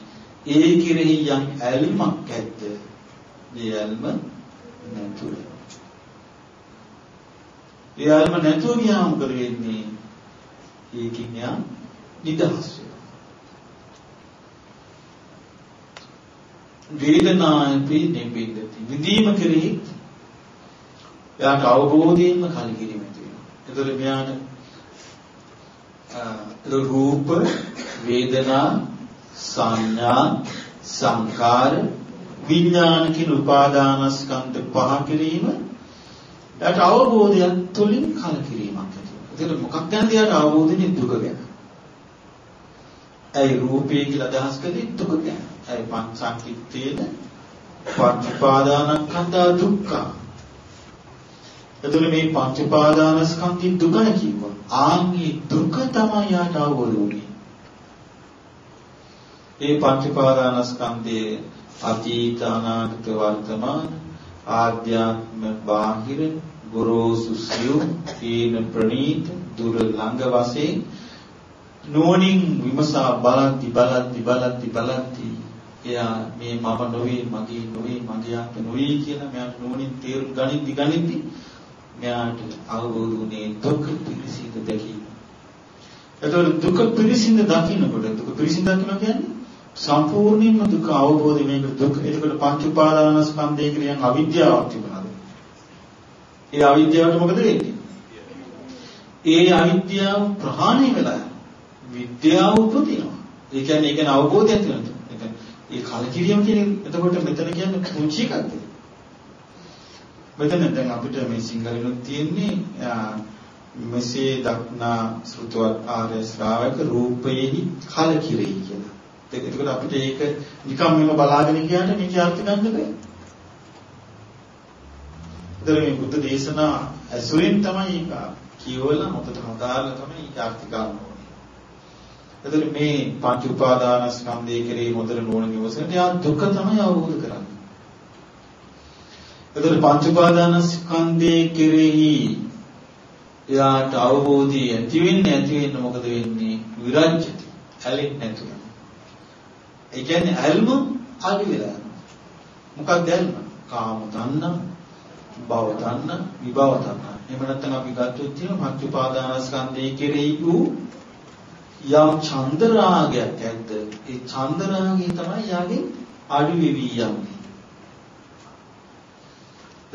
ඒ කෙරෙහි යම් ඇල්මක් ඇද්ද? ඒ ඇල්ම නැතුව. ඒ ඇල්ම නැතුව ගියාම මොකද වෙන්නේ? ඒකින් යා නිදහස් වේදනාපි නිබ්බින්දති විදීම කෙරෙහි එයාට අවබෝධයෙන්ම කලකිරීම තියෙනවා. ඒතර මෙයාට රූප වේදනා සංඥා සංකාර විඥාන කියන උපාදානස්කන්ධ පහ කිරීම එයාට අවබෝධයක් තුළින් කලකිරීමක් ඇති වෙනවා. ඒතර මොකක් ගැනද එයාට අවබෝධනේ දුක ගැන. ඇයි රූපේ කියලා අදහස් කළේ දුක ගැන. ඇයි පංචසංකිට්ඨේන පංච උපාදානස්කන්ධා දුක්ඛ. එතකොට මේ පංච උපාදානස්කන්ධි දුකයි කියනවා. ආන්ගේ දුක තමයි යාට අවබෝධ වුනේ. ඒ පංච උපාදානස්කන්ධයේ අතීත අනාගත වර්තමාන ආධ්‍යාත්ම බාහිර ගොරෝසු සියුම් තීන ප්‍රනීත දුර ළඟ වශයෙන් නුවණින් විමසා බලද්දි බලද්දි බලද්දි බලද්දි එයා මේ මම නොවේ මගේ නොවේ මගේ ආත්ම නොවේ කියලා මෙයා නුවණින් තේරුම් ගනිද්දි ගනිද්දි මෙයාට අවබෝධ වුණේ දුක පිළිසිඳ දැකීම. එතකොට දුක පිළිසිඳ දකින්නකොට දුක පිළිසිඳ දකින්න කියන්නේ සම්පූර්ණයෙන්ම දුක අවබෝධ මේක දුක. එතකොට පංච උපාදානස්කන්ධය කියන අවිද්‍යාවක් තිබුණාද? ඒ අවිද්‍යාවට මොකද වෙන්නේ? ඒ අවිද්‍යාව ප්‍රහාණය වෙලා විද්‍යාව උපදිනවා. ඒ කියන්නේ ඒක අවබෝධයක් තියෙනවා. ඒක ඒ කලකිරීම කියන්නේ එතකොට මෙතන කියන්නේ පුංචි එකක්ද? මෙතන දැන් අපිට මේ සිංහලෙනුත් තියෙන්නේ මෙසේ දක්නා ශ්‍රුතවත් ආර්ය ශ්‍රාවක රූපයෙහි කලකිරෙයි කියලා. එතකොට අපිට ඒක නිකම් මෙම බලාගෙන ගියාට මේක අර්ථ ගන්න බෑ. ඒතර මේ බුද්ධ දේශනා ඇසුරින් තමයි ඒක කියවලා මොකද හදාarලා තමයි ඒක අර්ථ ගන්න ඕනේ. එතකොට මේ පංච උපාදානස්කන්ධය කෙරෙහි හොඳට නුවණ විමසන එයා දුක තමයි අවබෝධ කරන්නේ. එතකොට පංච උපාදානස්කන්ධය කෙරෙහි එයාට අවබෝධය ඇති වෙන්නේ ඇති වෙන්න මොකද වෙන්නේ? විරජ්‍යති. ඇලෙන්නේ නැතුව. ඒ කියන්නේ ඇල්ම අඩු වෙලා යනවා. මොකක්ද ඇල්ම? කාම තණ්හා, භව තණ්හා, විභව තණ්හා. එහෙම නැත්නම් අපි ගත්තොත් තියෙන පංච උපාදානස්කන්ධය කෙරෙහි වූ යම් චන්ද රාගයක් ඇද්ද? ඒ චන්ද රාගය තමයි යාගේ අඩු වෙවි යන්නේ.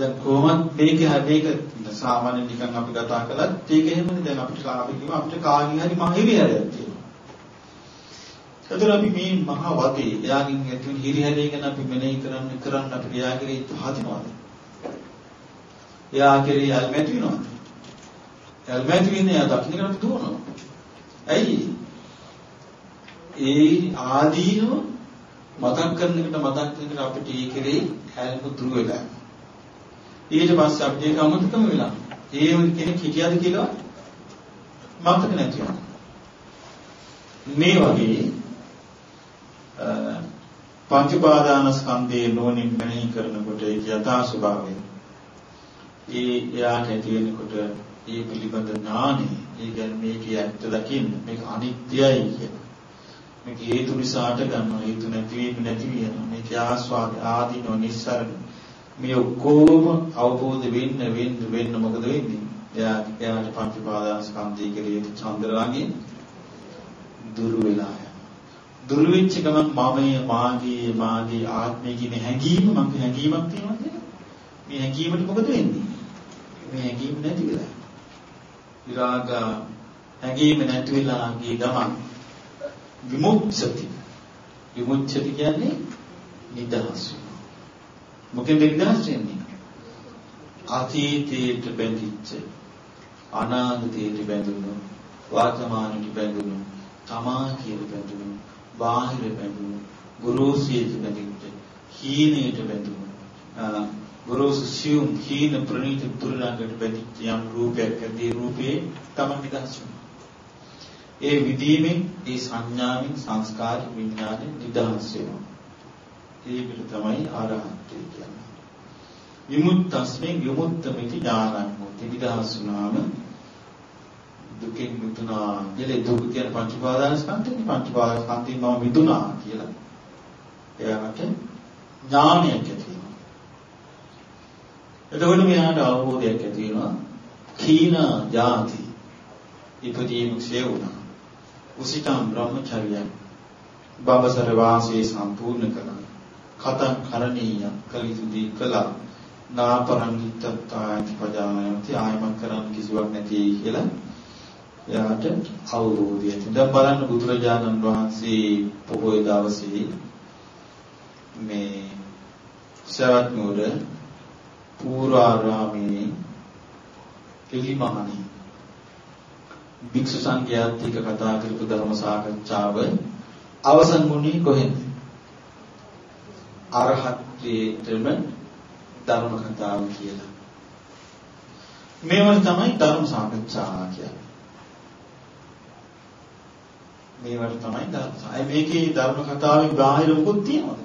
දැන් කොහොමද මේක මේක සාමාන්‍ය නිකන් අපි කතා කළත් ඒක එහෙමනේ දැන් අපිට අපි කියමු අපිට කාගෙන් හරි මහ හිරිහැරයක් තියෙනවා. එතකොට අපි මේ මහා වදේ එයාගෙන් ඇතුළු හිරිහැරේ ගැන අපි මෙනෙහි කරන්න කරන්න අපිට එයාගේ හදිනවද? එයා කෙරේ යල්මැටි වෙනවද? යල්මැටි වෙන්නේ එයා දකින්න කරපු දුවනවා. ඇයි? ඒ ආදීනව මතක් කරනකට මතක් කරනකට අපිට ඒ කෙරේ හැල්ම දුර වෙලා ඊට පස්සේ අපිට ඒක අමතකම වෙලා. ඒ කෙනෙක් හිටියද කියලා මතක නැති මේ වගේ පංච පාදානස්කන්ධයේ නෝනින් මෙනෙහි කරනකොට ඒක යථා ස්වභාවය. ඒ එයාට ඇති වෙනකොට ඒ පිළිබඳ ඥානෙ, ඒ කියන්නේ මේකේ ඇත්ත දකින්න, මේක අනිත්‍යයි කියන. මේක හේතු නිසාට ගන්නවා, හේතු නැති වීම නැති වෙනවා. මේක ආස්වාද ආදීනෝ නිස්සාරණ මේ ඔක්කොම අවබෝධ වෙන්න වෙන්න වෙන්න මොකද වෙන්නේ? එයා එයාට පංච පාදානස්කන්ධය කෙරෙහි චන්ද්‍රාගේ දුර වෙලා දුර වෙච්ච ගමන් මමයේ මාගේ මාගේ ආත්මය කියන හැඟීම මගේ හැඟීමක් තියෙනවද? මේ හැඟීමට මොකද වෙන්නේ? මේ හැඟීම නැති වෙලා. විරාග හැඟීම නැති වෙලා ගිය ගමන් විමුක්ති විමුක්ති කියන්නේ නිදහස් මොකෙන්ද නිදහස් වෙන්නේ අතීතයට බැඳිච්ච අනාගතයට බැඳුණු වර්තමානයට බැඳුණු තමා කියන බැඳුණු බාහිර බැඳුණු ගුරුසියට බැඳිච්ච හීනයට බැඳුණු ගුරුසු සියුම් හීන ප්‍රණීත දුර්ලභකට බැඳිච්ච යම් රූපයක් ඇදී රූපේ තමන් නිදහස් ඒ විදීමෙන් ඒ සංඥාවෙන් සංස්කාර විඥානෙ නිදහස් වෙනවා. ඒකට තමයි ආරහත්ත්වය කියන්නේ. විමුක්තස්මේ විමුක්තമിതി ඥානං හොති නිදහස් වුණාම දුකෙන් මිදුණා කියලා දුක කියන පංච උපාදාන ස්කන්ධේ පංච උපාදාන ස්කන්ධේ මම මිදුණා කියලා එයාට ඥානයක් ඇති වෙනවා. එතකොට මෙයාට අවබෝධයක් ඇති වෙනවා. කීන ජාති ඉපදීම ක්ෂය වුණා. උසිතම් බ්‍රහ්මචර්යය බබසර වාසයේ සම්පූර්ණ කළා. කතං කරණීය කලිසුදී කළා. නාපරංගිත්තත්තාති පජානයති ආයමක් කරන්න කිසිවක් නැති කියලා එයාට අවබෝධය ඇති. දැන් බලන්න බුදුරජාණන් වහන්සේ පොහොය දවසේ මේ සවැත් නුවර පූර්වාරාමේ එලිමහණි භික්ෂු සංඝයාත් එක්ක කතා කරපු ධර්ම සාකච්ඡාව අවසන් වුණේ කොහෙන්ද? අරහත්ත්වයේටම ධර්ම කතාව කියලා. මේවට තමයි ධර්ම සාකච්ඡා කියන්නේ. මේවට තමයි ධර්ම. අය මේකේ ධර්ම කතාවේ බාහිර මොකුත් තියෙනවද?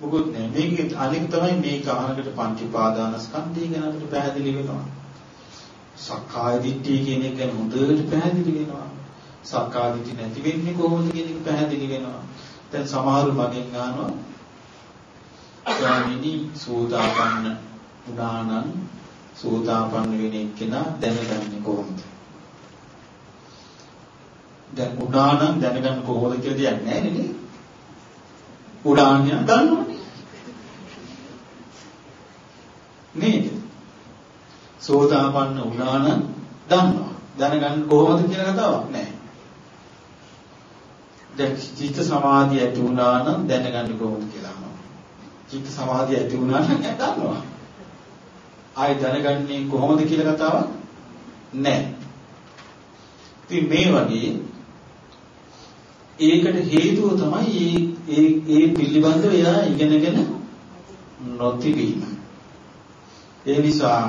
මොකුත් නෑ. මේකේ අනික තමයි මේක අහනකට පංච උපාදානස්කන්ධය ගැන අපිට පැහැදිලි වෙනවා. සක්කාය දිට්ඨිය කියන එක ගැන හොඳට පැහැදිලි වෙනවා. සක්කාය දිට්ඨිය නැති වෙන්නේ කොහොමද කියන එක පැහැදිලි වෙනවා. දැන් සමහරු මගෙන් අහනවා ස්වාමීනි සෝතාපන්න උදානං සෝතාපන්න වෙන එක්කෙනා දැනගන්නේ කොහොමද? දැන් උදානං දැනගන්න කොහොමද කියලා දෙයක් නැහැ නේ. උදාන්‍ය දන්නවනේ. නේද? සෝතාපන්න උදානං දන්නවා. දැනගන්න කොහොමද කියන කතාවක් නැහැ. දැන් චිත්ත සමාධිය ඇති වුණා නම් දැනගන්න කොහොමද කියලා අහනවා. චිත්ත සමාධිය ඇති වුණා නම් දන්නවා. ආයි දැනගන්නේ කොහොමද කියලා කතාවක් නැහැ. ඉතින් මේ වගේ ඒකට හේතුව තමයි ඒ ඒ පිළිබඳව එයා ඉගෙනගෙන නොතිබීම. ඒ නිසා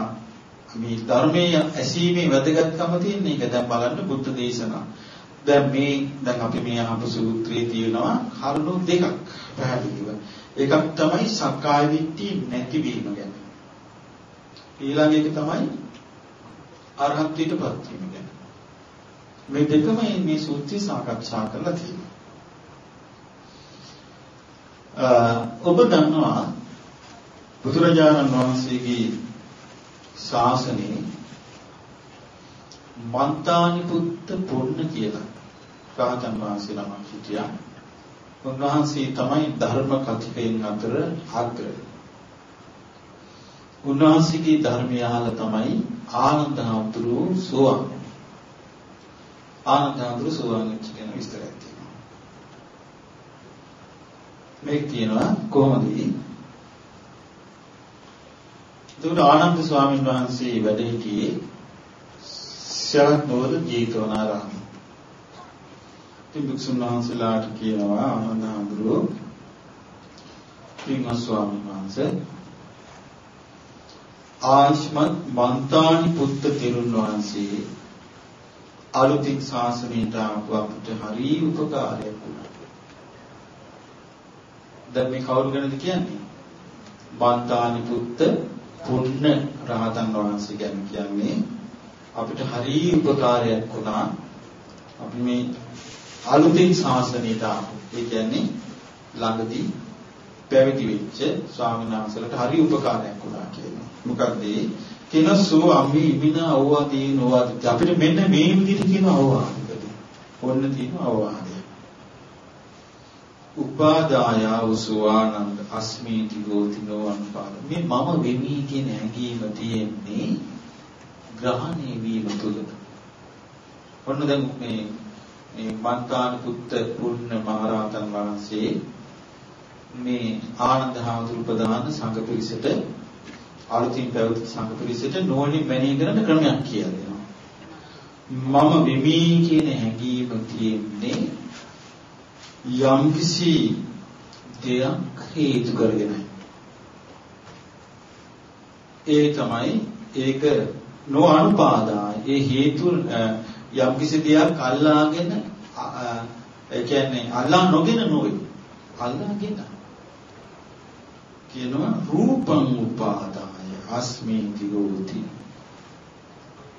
මේ ධර්මයේ ඇසීමේ වැදගත්කම තියෙන එක දැන් බලන්න බුද්ධ දේශනා දැන් මේ දැන් අපි මේ අහපු සූත්‍රයේ තියෙනවා කරුණු දෙකක් පැහැදිලිව. එකක් තමයි සක්කාය දිට්ඨි නැතිවීම ගැන. ඊළඟ එක තමයි අරහත්ත්වයටපත් වීම ගැන. මේ දෙකම මේ සූත්‍රය සාකච්ඡා කරලා තියෙනවා. ඔබ දන්නවා බුදුරජාණන් වහන්සේගේ ශාසනයේ මන්තානි පුත්ත පුන්න කියලා රහතන් වහන්සේ නමක් හිටියා. උන්වහන්සේ තමයි ධර්ම කතිකයන් අතර අග්‍රය. උන්වහන්සේගේ ධර්මය අහලා තමයි ආනන්ද හඳුරු සෝවාන්. ආනන්ද හඳුරු සෝවාන් වෙච්ච කෙන විස්තරයක් තියෙනවා. මේක කියනවා කොහොමද? එතකොට ආනන්ද ස්වාමීන් වහන්සේ වැඩ සිටියේ ශරත් නෝද ජීතවනාරාමයේ. ඉතින් භික්ෂුන් වහන්සේලාට කියනවා ආනන්ද හඳුරු පින්වත් ස්වාමීන් වහන්සේ ආයුෂ්මත් මන්තානි පුත්ත තෙරුන් වහන්සේ අලුතින් ශාසනයට ආපු අපිට හරි උපකාරයක් වුණා. දැන් මේ කවුරු ගැනද කියන්නේ? මන්තානි පුත්ත පුන්න රහතන් වහන්සේ ගැන කියන්නේ අපිට හරි උපකාරයක් වුණා. අපි මේ අලුතින් ශාසනයට ආපු. ඒ කියන්නේ ළඟදී පැවිදි වෙච්ච ස්වාමීන් වහන්සේලාට හරි උපකාරයක් වුණා කියනවා. මොකද කෙනසෝ අම්මි ඉමින අවවාදී නොවාදී අපිට මෙන්න මේ විදිහට කියන අවවාදකද. ඔන්න තියෙන අවවාදය. උපාදාය උසවානන්ද අස්මීති ගෝතිනෝ අනුපාද. මේ මම වෙමි කියන හැඟීම තියෙන්නේ ග්‍රහණය වීම තුළ. ඔන්න දැන් මේ මේ මන්තාන පුත්ත පුන්න මහරහතන් වහන්සේ මේ ආනන්ද හාමුදුරු ප්‍රදාන සංඝ පිරිසට අලුතින් පැවිදි සංඝ පිරිසට නෝනින් මැනී කරන ක්‍රමයක් කියලා දෙනවා. මම වෙමි කියන හැඟීම තියෙන්නේ යම්කිසි දෙයක් හේතු කරගෙනයි. ඒ තමයි ඒක නොඅනුපාදාය. ඒ හේතු යම්කිසි දෙයක් අල්ලාගෙන ඒ කියන්නේ අල්ලා නොගෙන නොවේ. අල්ලාගෙන. කියනවා රූපං උපාදාය අස්මේති ගෝති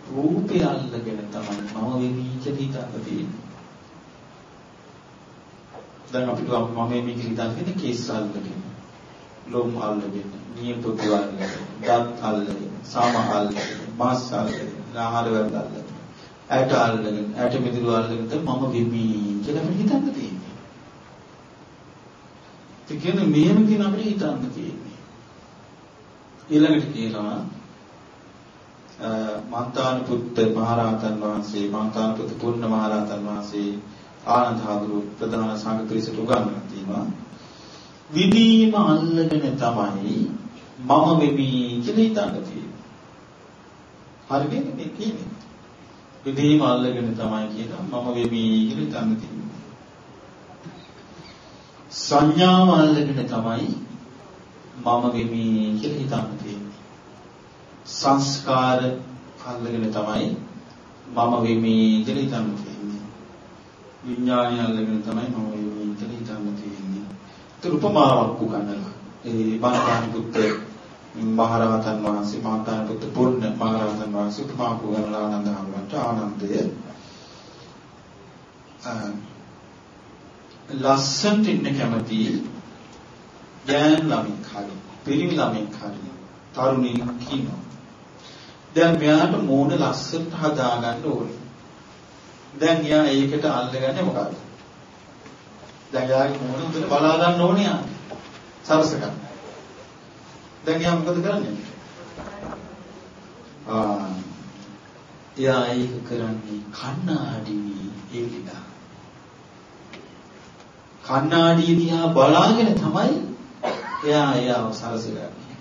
රූපය අල්ලගෙන තමයි මම වෙමි කියලා හිතන්න තියෙන්නේ. දැන් අපිට මම වෙමි කියලා හිතන්නේ කේස් අල්ලගෙන ලොම් අල්ලගෙන නියපොතු අල්ලගෙන දත් අල්ලගෙන සම අල්ලගෙන මාස් අල්ලගෙන ආහාර වර්ග අල්ලගෙන. ඇට අල්ලගෙන ඇට මිදුළු අල්ලගෙන මම වෙමි කියලා අපිට හිතන්න තියෙන්නේ ඒ කියන්නේ මෙහෙම කියන අපිට හිතන්න තියෙන්නේ. ඊළඟට කියනවා මන්තාන පුත්ත මහරහතන් වහන්සේ මන්තාන පුත්ත පුන්න මහරහතන් වහන්සේ ආනන්ද හඳුරු ප්‍රධාන සංඝ පිරිසට උගන්වලා තියෙනවා. විදීම අල්ලගෙන තමයි මම වෙමි කියලා හිතන්න තියෙන්නේ. හරිද මේ කියන්නේ? විදීම අල්ලගෙන තමයි කියනවා මම වෙමි කියලා හිතන්න තියෙන්නේ. සංඥාව අල්ලගෙන තමයි මම වෙමි කියලා හිතන්න තියෙන්නේ. සංස්කාර අල්ලගෙන තමයි මම වෙමි කියලා හිතන්න තියෙන්නේ. විඥානය අල්ලගෙන තමයි මම වෙමි කියලා හිතන්න තියෙන්නේ. ඒක උපමාවක් උගන්වලා. ඒ බණපාන පුත්ත මහරහතන් වහන්සේ මාතාන පුත්ත පුන්න මහරහතන් වහන්සේ උපමාවක් උගන්වලා ආනන්ද හමුවට ආනන්දය ලස්සනට ඉන්න කැමති ගෑන් ළමෙක් හරි පිරිමි ළමෙක් හරි තරුණියක් කියනවා. දැන් මෙයාට මූණ ලස්සනට හදාගන්න ඕනේ. දැන් එයා ඒකට අල්ලගන්නේ මොකද්ද? දැන් එයාගේ මූණ උදේ බලා ගන්න ඕනේ යා. සරස ගන්න. දැන් එයා මොකද කරන්නේ? ආ එයා ඒක කරන්නේ කණ්ණාඩි එලිලා. කණ්ණාඩිය දිහා බලාගෙන තමයි එයා එයාව සරසගන්නේ.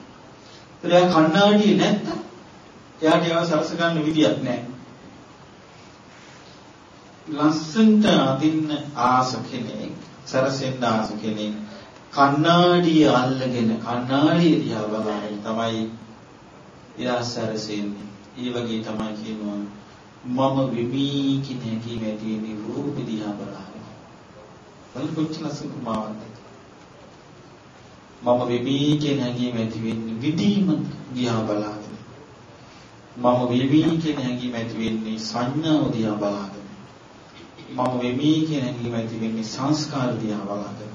ඒත් එයා කණ්ණාඩිය නැත්තම් එයාට ඒව සරස ගන්න විදියක් නැහැ. ලස්සන්ට අදින්න ආස කෙනෙක් සරසෙන්න ආස කෙනෙක් කණ්ණාඩිය අල්ලගෙන කණ්ණාඩිය දිහා බලාගෙන තමයි එයා සරසෙන්නේ. ඒ වගේ තමයි කියනවා මම වෙමි කියන හැඟීම ඇති වෙන්නේ රූප දිහා බලහම. බලන්න කොච්චර ලස්සන මාවක්ද. මම වෙමි කියන හැඟීම ඇති වෙන්නේ විදීම දිහා බලහම. මම වෙමි කියන හැඟීම ඇති වෙන්නේ සංඥාව දිහා බලහම. මම වෙමි කියන හැඟීම ඇති වෙන්නේ සංස්කාර දිහා බලහම.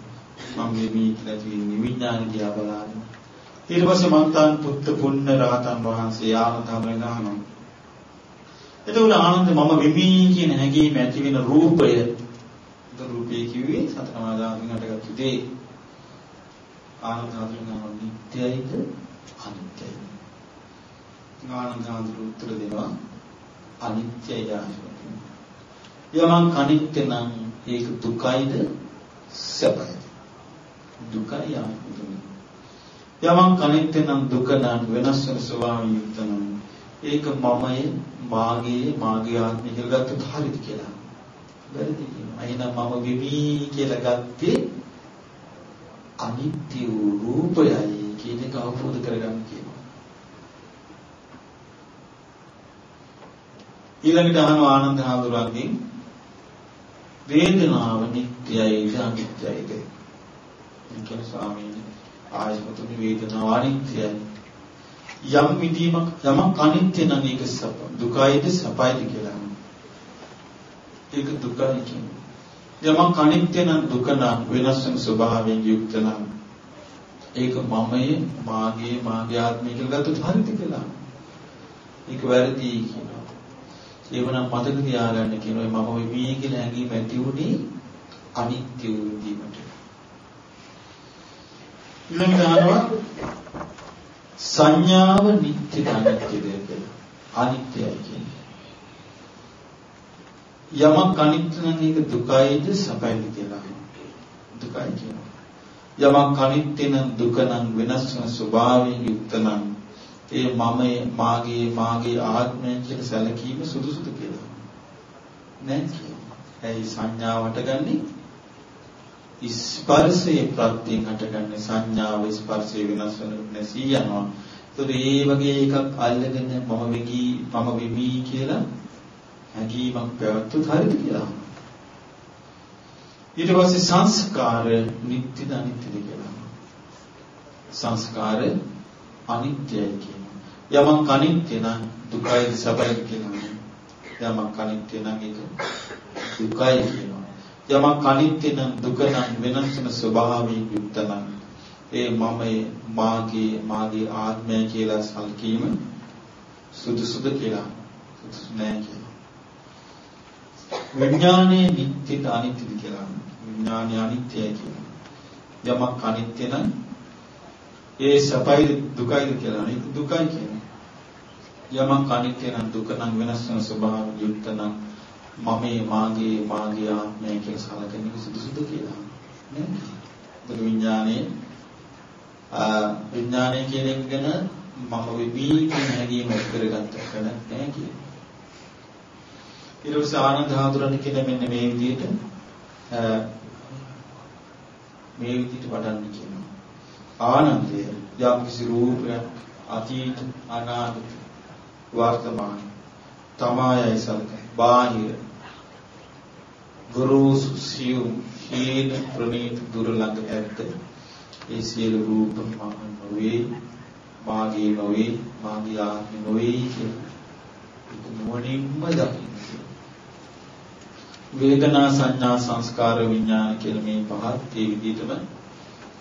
මම වෙමි කියලා ඇති වෙන්නේ විඥාන දිහා බලහම. ඊට පස්සේ මන්තාන් පුත්ත පුන්න රහතන් වහන්සේ ආනන්දමෙන් අහනවා එතකොට ආනන්ද මම වෙමි කියන හැඟීම ඇති වෙන රූපය. රූපය කිව්වේ සතරමාදාමින් හටගත්තු දේ. ආනන්ද හඳුනනවා නිට්ටයයිද? අනිත්‍යයිද ආනන්ද හඳුරු උත්තර දෙනවා අනිත්‍යයි ආශිර්වාද යමං අනිත්‍ය නම් ඒක දුකයිද? සැපයිද දුකයි ආශිර්වාද යමං අනිත්‍ය නම් දුක නම් වෙනස් වෙන ස්වභාවයෙන් යුක්ත නම් ඒක මමය මාගේ මාගේ ආත්මය කියලා ගත්තොත් හරිද කියලා. වැරදි කියනවා. එහෙනම් මම වෙමි කියලා ගත්තේ අනිත්‍ය වූ රූපයයි කියන එක අවබෝධ කරගන්න කියනවා. ඊළඟට අහනවා ආනන්ද හාමුදුරුවන්ගෙන් වේදනාව නිට්ටයයිද අනිත්‍යයිද? කියන ස්වාමීන් ආයතන වේදනාව අනිත්‍යයි. යම් විදීමක් යමක් අනිත්‍ය නම් ඒක සප දුකයිද සපයිද කියලා. ඒක දුකයි කියන්නේ. යමක් අනිත්‍ය නම් දුක නම් වෙනස් වෙන ස්වභාවයෙන් යුක්ත නම් ඒක මමයේ මාගේ මාගේ ආත්මය කියලා ගත්තොත් හරිද කියලා. ඒක වැරදි කියනවා. ඒවනම් මතක තියාගන්න කියනවා මම වෙමි කියලා හැඟීම ඇති උනේ අනිත්‍ය වූ විදීමට. ඊළඟට අහනවා සංඥාව නිත්‍ය අනිත්‍යද කියලා. අනිත්‍යයි කියන්නේ. යමක් අනිත්‍ය නම් ඒක දුකයිද සැපයිද කියලා. දුකයි කියනවා. යමක් අනිත්‍ය නම් දුක නම් වෙනස් වෙන ස්වභාවයෙන් යුක්ත නම් ඒ මමයේ මාගේ මාගේ ආත්මය කියලා සැලකීම සුදුසුද කියලා. නෑ කියනවා. ඇයි සංඥාවට ගන්නේ? ස්පර්ශයේ ප්‍රත්‍යයෙන් හටගන්නේ සංඥාව ස්පර්ශය වෙනස් වෙන නැසී යනවා. ඒතර ඒ වගේ එකක් අල්ලගෙන මම වෙගී මම වෙමි කියලා හැඟීමක් පැවැත්වුත් හරිද කියලා. ඊට පස්සේ සංස්කාර නිට්ටයද අනිත්‍යද කියලා. සංස්කාර අනිත්‍යයි කියනවා. යමක් අනිත්‍ය නම් දුකයි සබයි කියනවා. යමක් අනිත්‍ය නම් ඒක දුකයි කියනවා. යමක් අනිත්‍ය නම් දුක නම් වෙනස් වෙන ස්වභාවයෙන් යුක්ත නම් ඒ මමයේ මාගේ මාගේ ආත්මය කියලා සල්කීම සුදුසුද කියලා සුදුසු නෑ කියලා. විඥානයේ නිට්ටයද අනිත්‍යද කියලා. විඥානය අනිත්‍යයි කියලා. යමක් අනිත්‍ය නම් ඒ සපයි දුකයි කියලා. ඒක දුකයි කියන්නේ. යමක් අනිත්‍ය නම් දුක නම් වෙනස් වෙන ස්වභාවයෙන් යුක්ත නම් මමේ මාගේ මාගේ ආත්මය කියලා සලකන එක සුදුසුද කියලා නේද? ඒක විඥානයේ විඥානය කියන එක ගැන මම වෙබී කියන හැඟීම ඇති කරගත්ත කන නැහැ කියන්නේ. ඊට පස්සේ ආනන්ද හාමුදුරන් කියන මෙන්න මේ විදිහට මේ විදිහට වඩන්න කියනවා. ආනන්දය යම් කිසි රූපයක් අතීත අනාගත වර්තමාන තමායයි සලක බාහිර ගුරුසු සියුම් හීන ප්‍රණීත දුර ළඟ ඇත්ත. ඒ සියලු රූප මම නොවේ මාගේ නොවේ මාගේ ආත්මෙ නොවේ කියලා. ඒක මොනින්ම දකින්න. වේදනා සංඥා සංස්කාර විඥාන කියලා මේ පහත් ඒ විදිහටම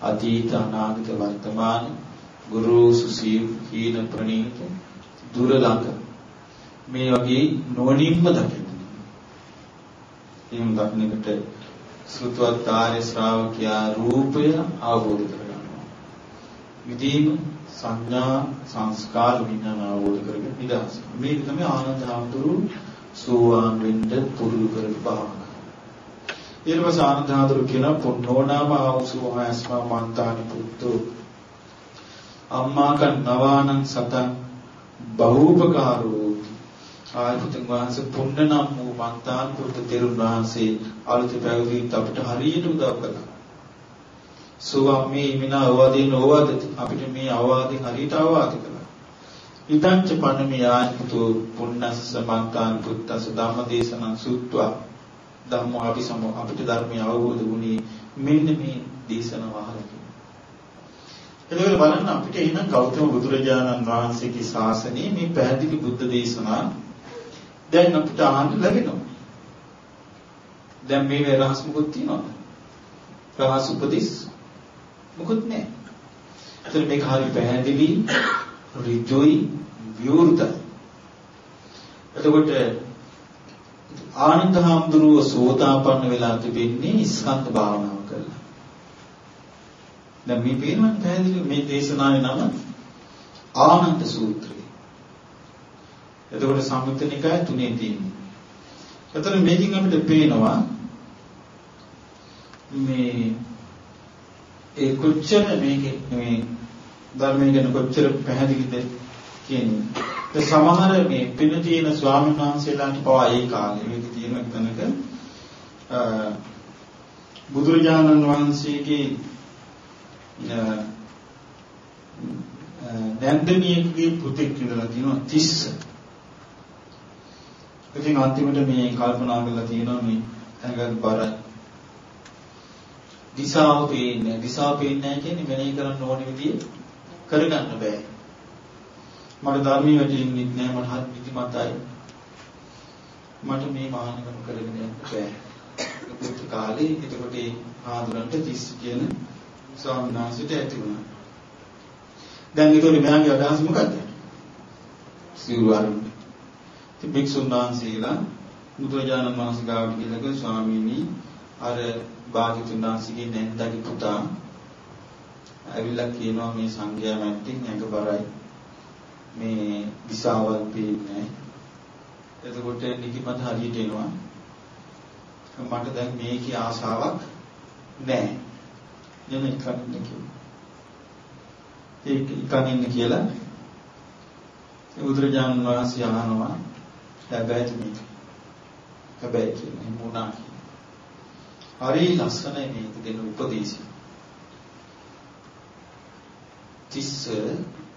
අතීත අනාගත වර්තමාන ගුරුසු සියුම් හීන ප්‍රණීත දුර ළඟ මේ වගේ නොනින්ම දකින්න. එහෙම දක්නකට සෘතවත් ආර්ය ශ්‍රාවකයා රූපය අවබෝධ කරගන්නවා. විදීම සංඥා සංස්කාර විඥාන අවබෝධ කරගෙන නිදහස්. මේක තමයි ආනන්ද හාමුදුරු සෝවාන් වෙන්න පුරුදු කරපු භාවනාව. ඊට පස්සේ ආනන්ද හාමුදුරු කියන පුන්නෝනාම ආවසෝ ආයස්මා මන්තානි පුත්තෝ අම්මා කන් නවානං සතං බහූපකාරෝ ආයතන වහන්සේ පුන්න නම් වූ මන්තාන් පුරුත තෙරුන් වහන්සේ අලුත පැවිදිත් අපිට හරියට උදව් කළා. සුවම්මේ මිනා අවවාදීන ඕවාද අපිට මේ අවවාදෙන් හරියට අවවාද කළා. ඉදංච පනමියානිතු පුන්නස්ස සමන්තාන් පුත්තස ධම්මදේශනං සුත්වා ධම්මෝ අපි සම අපිට ධර්මය අවබෝධ වුණේ මෙන්න මේ දේශනාව අහලා එතකොට බලන්න අපිට එහෙනම් ගෞතම බුදුරජාණන් වහන්සේගේ ශාසනයේ මේ පැහැදිලි බුද්ධ දේශනා දැන් අපිට අහන්න ලැබෙනවා. දැන් මේ රහස් මොකුත් තියනවද? රහස් උපදෙස් මොකුත් නැහැ. ඒතර මේක හරි පැහැදිලි ඍජුයි විවෘතයි. එතකොට ආනන්ද හාමුදුරුව සෝතාපන්න වෙලා තිබෙන්නේ ස්කන්ධ භාවනාව කරලා. දැන් මේ පේනවා පැහැදිලි මේ දේශනාවේ නම ආනන්ද සූත්‍රය. එතකොට සම්මුත නිකාය තුනේ තියෙන්නේ. එතකොට මේකින් අපිට පේනවා මේ ඒ කොච්චර මේකේ මේ ධර්මය ගැන කොච්චර පැහැදිලිද කියන්නේ. ඒ සමහර මේ පින තියෙන ස්වාමීන් වහන්සේලාට පවා ඒ කාලේ මේක තියෙන තැනක බුදුරජාණන් වහන්සේගේ නැන්දනියකගේ පුතෙක් ඉඳලා තියෙනවා 30. ඉතින් අන්තිමට මේ කල්පනා කරලා තියෙනවා මේ ඇඟත් බරයි. දිශාව පේන්නේ දිශාව පේන්නේ නැහැ කියන්නේ මෙනෙහි කරන්න ඕන විදිය කරගන්න බෑ. මට ධර්මයේ වැටෙන්නේ නැහැ මට හරි නිදිමතයි. මට මේ මහානකම කරගෙන යන්න බෑ. පුත් කාලේ එතකොට ඒ ආඳුරන්ට 30 කියන ස්වාමීන් වහන්සේට ඇති වුණා. දැන් ඒතකොට මෙයාගේ අදහස මොකද්ද? සිවුරු අරුන්න. ඉතින් භික්ෂුන් වහන්සේලා බුදුරජාණන් වහන්සේ ගාවට ගිහලා ස්වාමීනි අර භාග්‍යතුන් වහන්සේගේ නැන්දගේ පුතා ඇවිල්ලා කියනවා මේ සංඝයා මැද්දෙන් ඇඟ බරයි. මේ දිශාවල් පේන්නේ එතකොට නිදිමත හරියට එනවා. මට දැන් මේකේ ආසාවක් නැහැ. යන එකක් නෙකියු. ඒක ඉකන් ඉන්න කියලා බුදුරජාණන් වහන්සේ අහනවා හැබැයි මේක. හැබැයි කියන්නේ මොනවා හරි ලස්සනයි මේක දෙන උපදේශය. තිස්ස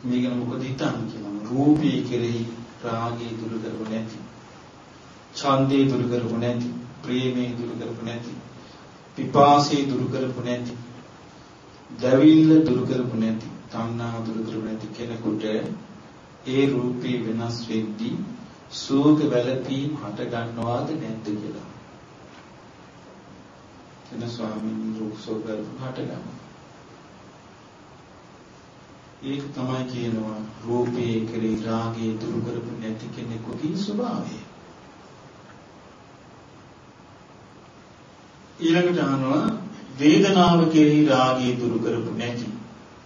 මේකන මොකද හිතන්නේ කියලා රූපී කෙරෙහි රාගය දුරු කරගු නැති. ඡන්දේ දුරු කරගු නැති. ප්‍රේමේ දුරු කරගු නැති. පිපාසේ දුරු කරගු නැති. දැවිල්ල දුරු කරපු නැති, තණ්හා දුරු කරපු නැති කෙනෙකුට ඒ රූපේ වෙනස් වෙද්දී සෝක වැළපීම් හට ගන්නවාද නැද්ද කියලා. එන ස්වාමීන් රූප සෝක හට ගන්නවා. ඒක තමයි කියනවා රූපේ කෙරේ රාගය දුරු කරපු නැති කෙනෙකුගේ ස්වභාවය. ඊළඟට අහනවා වේදනාව කෙරෙහි රාගය දුරු කරපු නැති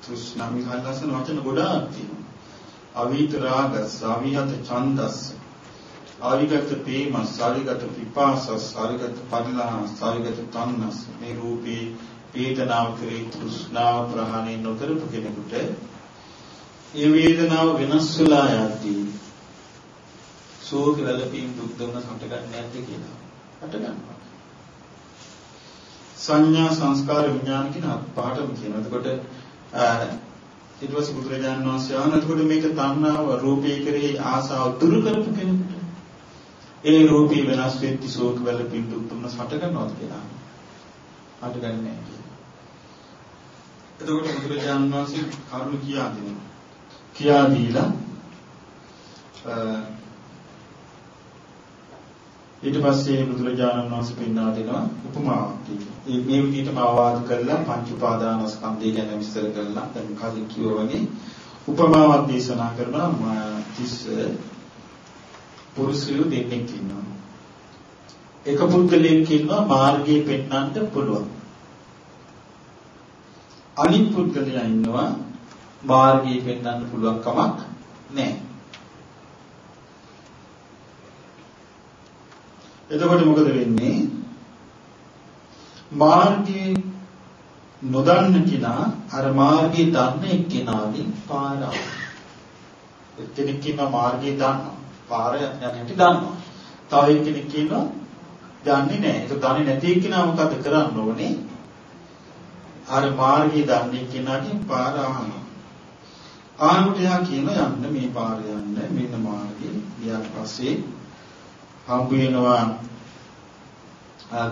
තෘෂ්ණා විහල්ලසන වචන ගොඩාක් තියෙනවා. අවිත රාගස්, අවිහත ඡන්දස්, ආරිගත ප්‍රේමස්, ආරිගත පිපාසස්, ආරිගත පරිලාහස්, ආරිගත තන්නස් මේ රූපේ වේදනාව කෙරෙහි තෘෂ්ණාව ප්‍රහාණය නොකරපු කෙනෙකුට ඒ වේදනාව වෙනස් වෙලා යද්දී ශෝක වැළපීම් දුක් දුන්න හට ගන්න නැද්ද කියලා හට ගන්නවා. සංඥා සංස්කාර විඥාන කියන පහටම කියනවා. එතකොට ඊට පස්සේ බුදුරජාණන් වහන්සේ ආන එතකොට මේක තණ්හාව රූපේ කෙරෙහි ආසාව දුරු කරපු කෙනෙකුට ඒ රූපී වෙනස් වෙච්ච ශෝක වල පිටුත් තුන හට ගන්නවද කියලා. හට ගන්නේ නැහැ. එතකොට බුදුරජාණන් වහන්සේ කරුණු කියා දෙනවා. කියා දීලා ඊට පස්සේ බුදුරජාණන් වහන්සේ පෙන්වා දෙනවා උපමාවක් මේ මේ විදිහටම අවවාද කරලා පංච උපාදානස්කන්ධය ගැන විස්තර කරලා දැන් කලින් කිව්වා වගේ උපමාවක් දේශනා කරනවා තිස් පුරුෂයෝ දෙන්නෙක් ඉන්නවා එක පුද්ගලයෙක් ඉන්නවා මාර්ගය පෙන්වන්න පුළුවන් අනිත් පුද්ගලයා ඉන්නවා මාර්ගය පෙන්වන්න පුළුවන් කමක් නැහැ එතකොට මොකද වෙන්නේ? මාර්ගයේ නොදන්න කෙනා අර මාර්ගයේ දන්න එක්කෙනාගෙන් පාර එක්කෙනෙක් ඉන්නවා මාර්ගයේ දන්නවා. පාර යන හැටි දන්නවා. තව එක්කෙනෙක් ඉන්නවා දන්නේ නැහැ. ඒක දන්නේ නැති එක්කෙනා මොකද කරන්න ඕනේ? අර මාර්ගයේ දන්නේ කෙනාගෙන් පාර අහනවා. ආනකොට එයා කියන යන්න මේ පාරේ යන්න මෙන්න මාර්ගේ ගියාට පස්සේ හම්බ වෙනවා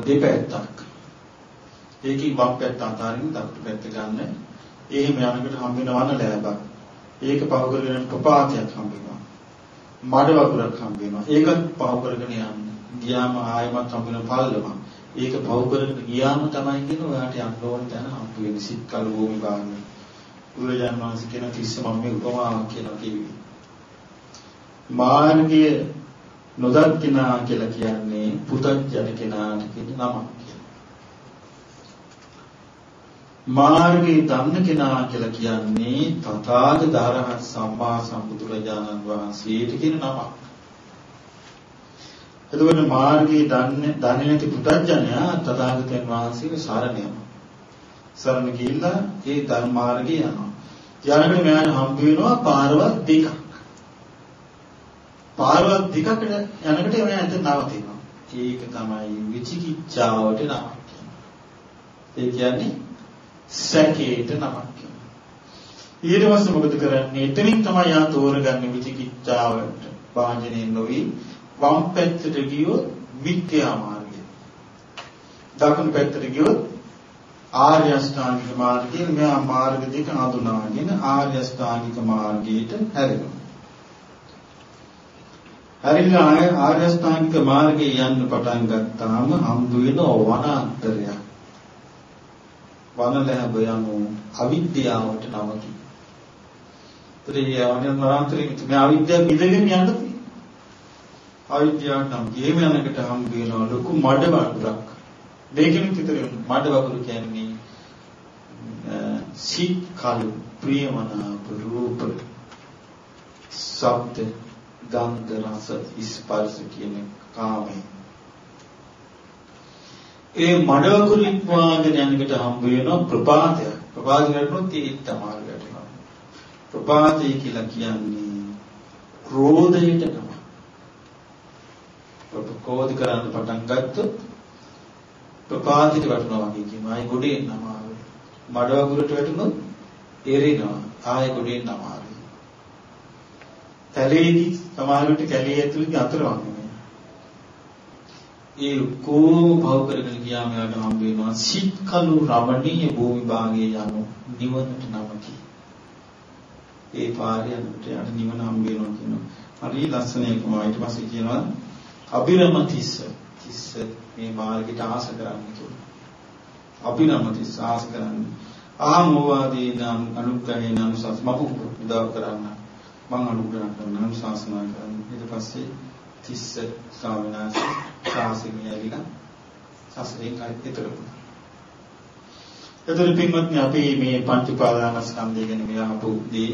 දෙපැත්තක්. ඒකේ වම් පැත්ත අතාරින්න දකුණු පැත්ත ගන්න. එහෙම යනකොට හම්බ වෙන වන ලෑබක්. ඒක පහු කරගෙන ප්‍රපාතයක් හම්බ වෙනවා. මඩ වගුරක් හම්බ වෙනවා. ඒකත් පහු කරගෙන යන්න. ගියාම ආයෙමත් හම්බ වෙන පල්ලම. ඒක පහු කරගෙන ගියාම තමයි කියන ඔයාට යන්න ඕන තැන හම්බ වෙන්නේ සිත් කල භූමි භාගය. බුදුරජාණන් වහන්සේ කියන තිස්ස මම මේ උපමාවක් කියලා කිව්වේ. මාර්ගයේ නොදත් කෙනා කියලා කියන්නේ පුතඥ කෙනාට කියන නමක්. මාර්ගයේ දන්න කෙනා කියලා කියන්නේ තථාගත දරහත් සම්මා සම්බුදුරජාණන් වහන්සේට කියන නමක්. එතකොට මාර්ගයේ දන්නේ දන්නේ නැති පුතඥයා තථාගතයන් වහන්සේගේ සරණ යනවා. සරණ ගිහිල්ලා ඒ ධර්ම මාර්ගේ යනවා. යනකොට මෙයාට හම්බ වෙනවා පාරවල් දෙකක්. පාරවල් දෙකකට යනකොට එයා එතන නවතිනවා. ඒක තමයි විචිකිච්ඡාවට නමක්. ඒ කියන්නේ සැකේට නමක්. ඊට පස්සේ මොකද කරන්නේ? එතනින් තමයි යා තෝරගන්නේ විචිකිච්ඡාවට වාජනේ නොවි වම් පැත්තට ගියොත් මිත්‍යා මාර්ගය. දකුණු පැත්තට ගියොත් ආර්ය අෂ්ටාංගික මාර්ගයෙන් මෙහා මාර්ග දෙක හඳුනාගෙන ආර්ය අෂ්ටාංගික මාර්ගයට හැරෙනවා. හරිලා ආර්ය අෂ්ටාංගික මාර්ගයේ යන්න පටන් ගත්තාම හම්බ වෙන වනාන්තරයක්. වනලැබ යනු අවිද්‍යාවට නමකි. ත්‍රියවන වනාන්තරයේ මේ අවිද්‍යාව පිළිගෙන යන්න තියෙනවා. අවිද්‍යාව නම් ගේම යනකට හම්බ වෙන ලොකු මඩ වගුරක්. දෙකෙන් විතර මඩ වගුරු කියන්නේ සිත් කලු ප්‍රියමනාප රූප ශබ්ද ගන්ධ රස ස්පර්ශ කියන කාමයි. ඒ මඩ වගුරු ඉක්වාගෙන යනකට හම්බ වෙන ප්‍රපාතයක්. ප්‍රපාතයකට තීත්ත මාර්ගයට යනවා. ප්‍රපාතය කියලා කියන්නේ ක්‍රෝධයට නම. ප්‍රකෝධ කරන්න පටන් ගත්තොත් ප්‍රපාතයට වැටෙනවා වගේ කියනවා. ආයි ගොඩේ නම මඩ වගුරට වැටුනොත් එරිනවා. ආයි ගොඩේ නම කැලේදී සමහර විට කැලේ ඇතුළේ අතර වගේ. ඒ කොහොම භව කරගෙන ගියාම යාට හම්බ වෙනවා සිත් කලු රමණීය භූමි භාගයේ යනු නිවනට නමකි. ඒ පාරේ යනට යාට නිවන හම්බ වෙනවා කියනවා. හරි ලස්සන එකම ඊට පස්සේ කියනවා අබිරමතිස්ස තිස්ස මේ මාර්ගයට ආස කරන්න කියලා. අබිරමතිස්ස ආස කරන්න. ආමෝවාදී නම් අනුග්‍රහේන අනුසස් මම උදව් කරන්න. මම අනුග්‍රහ කරන අනුශාසනා කරන ඊට පස්සේ තිස්ස ස්වාමීන් වහන්සේ ශාසනය ඇවිල්ලා සසරේ කායිත් එතරම්ුණා. එතකොට පින්වත්නි අපි මේ පංච උපාදානස්කන්ධය ගැන මේ අහපු දී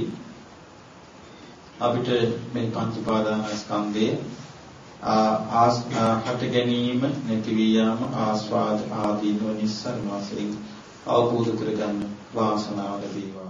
අපිට මේ පංච උපාදානස්කන්ධයේ ආස් හට ගැනීම නැති වී යාම ආස්වාද ආදීනව නිස්සාර වාසයෙන් අවබෝධ කරගන්න වාසනාව ලැබේවා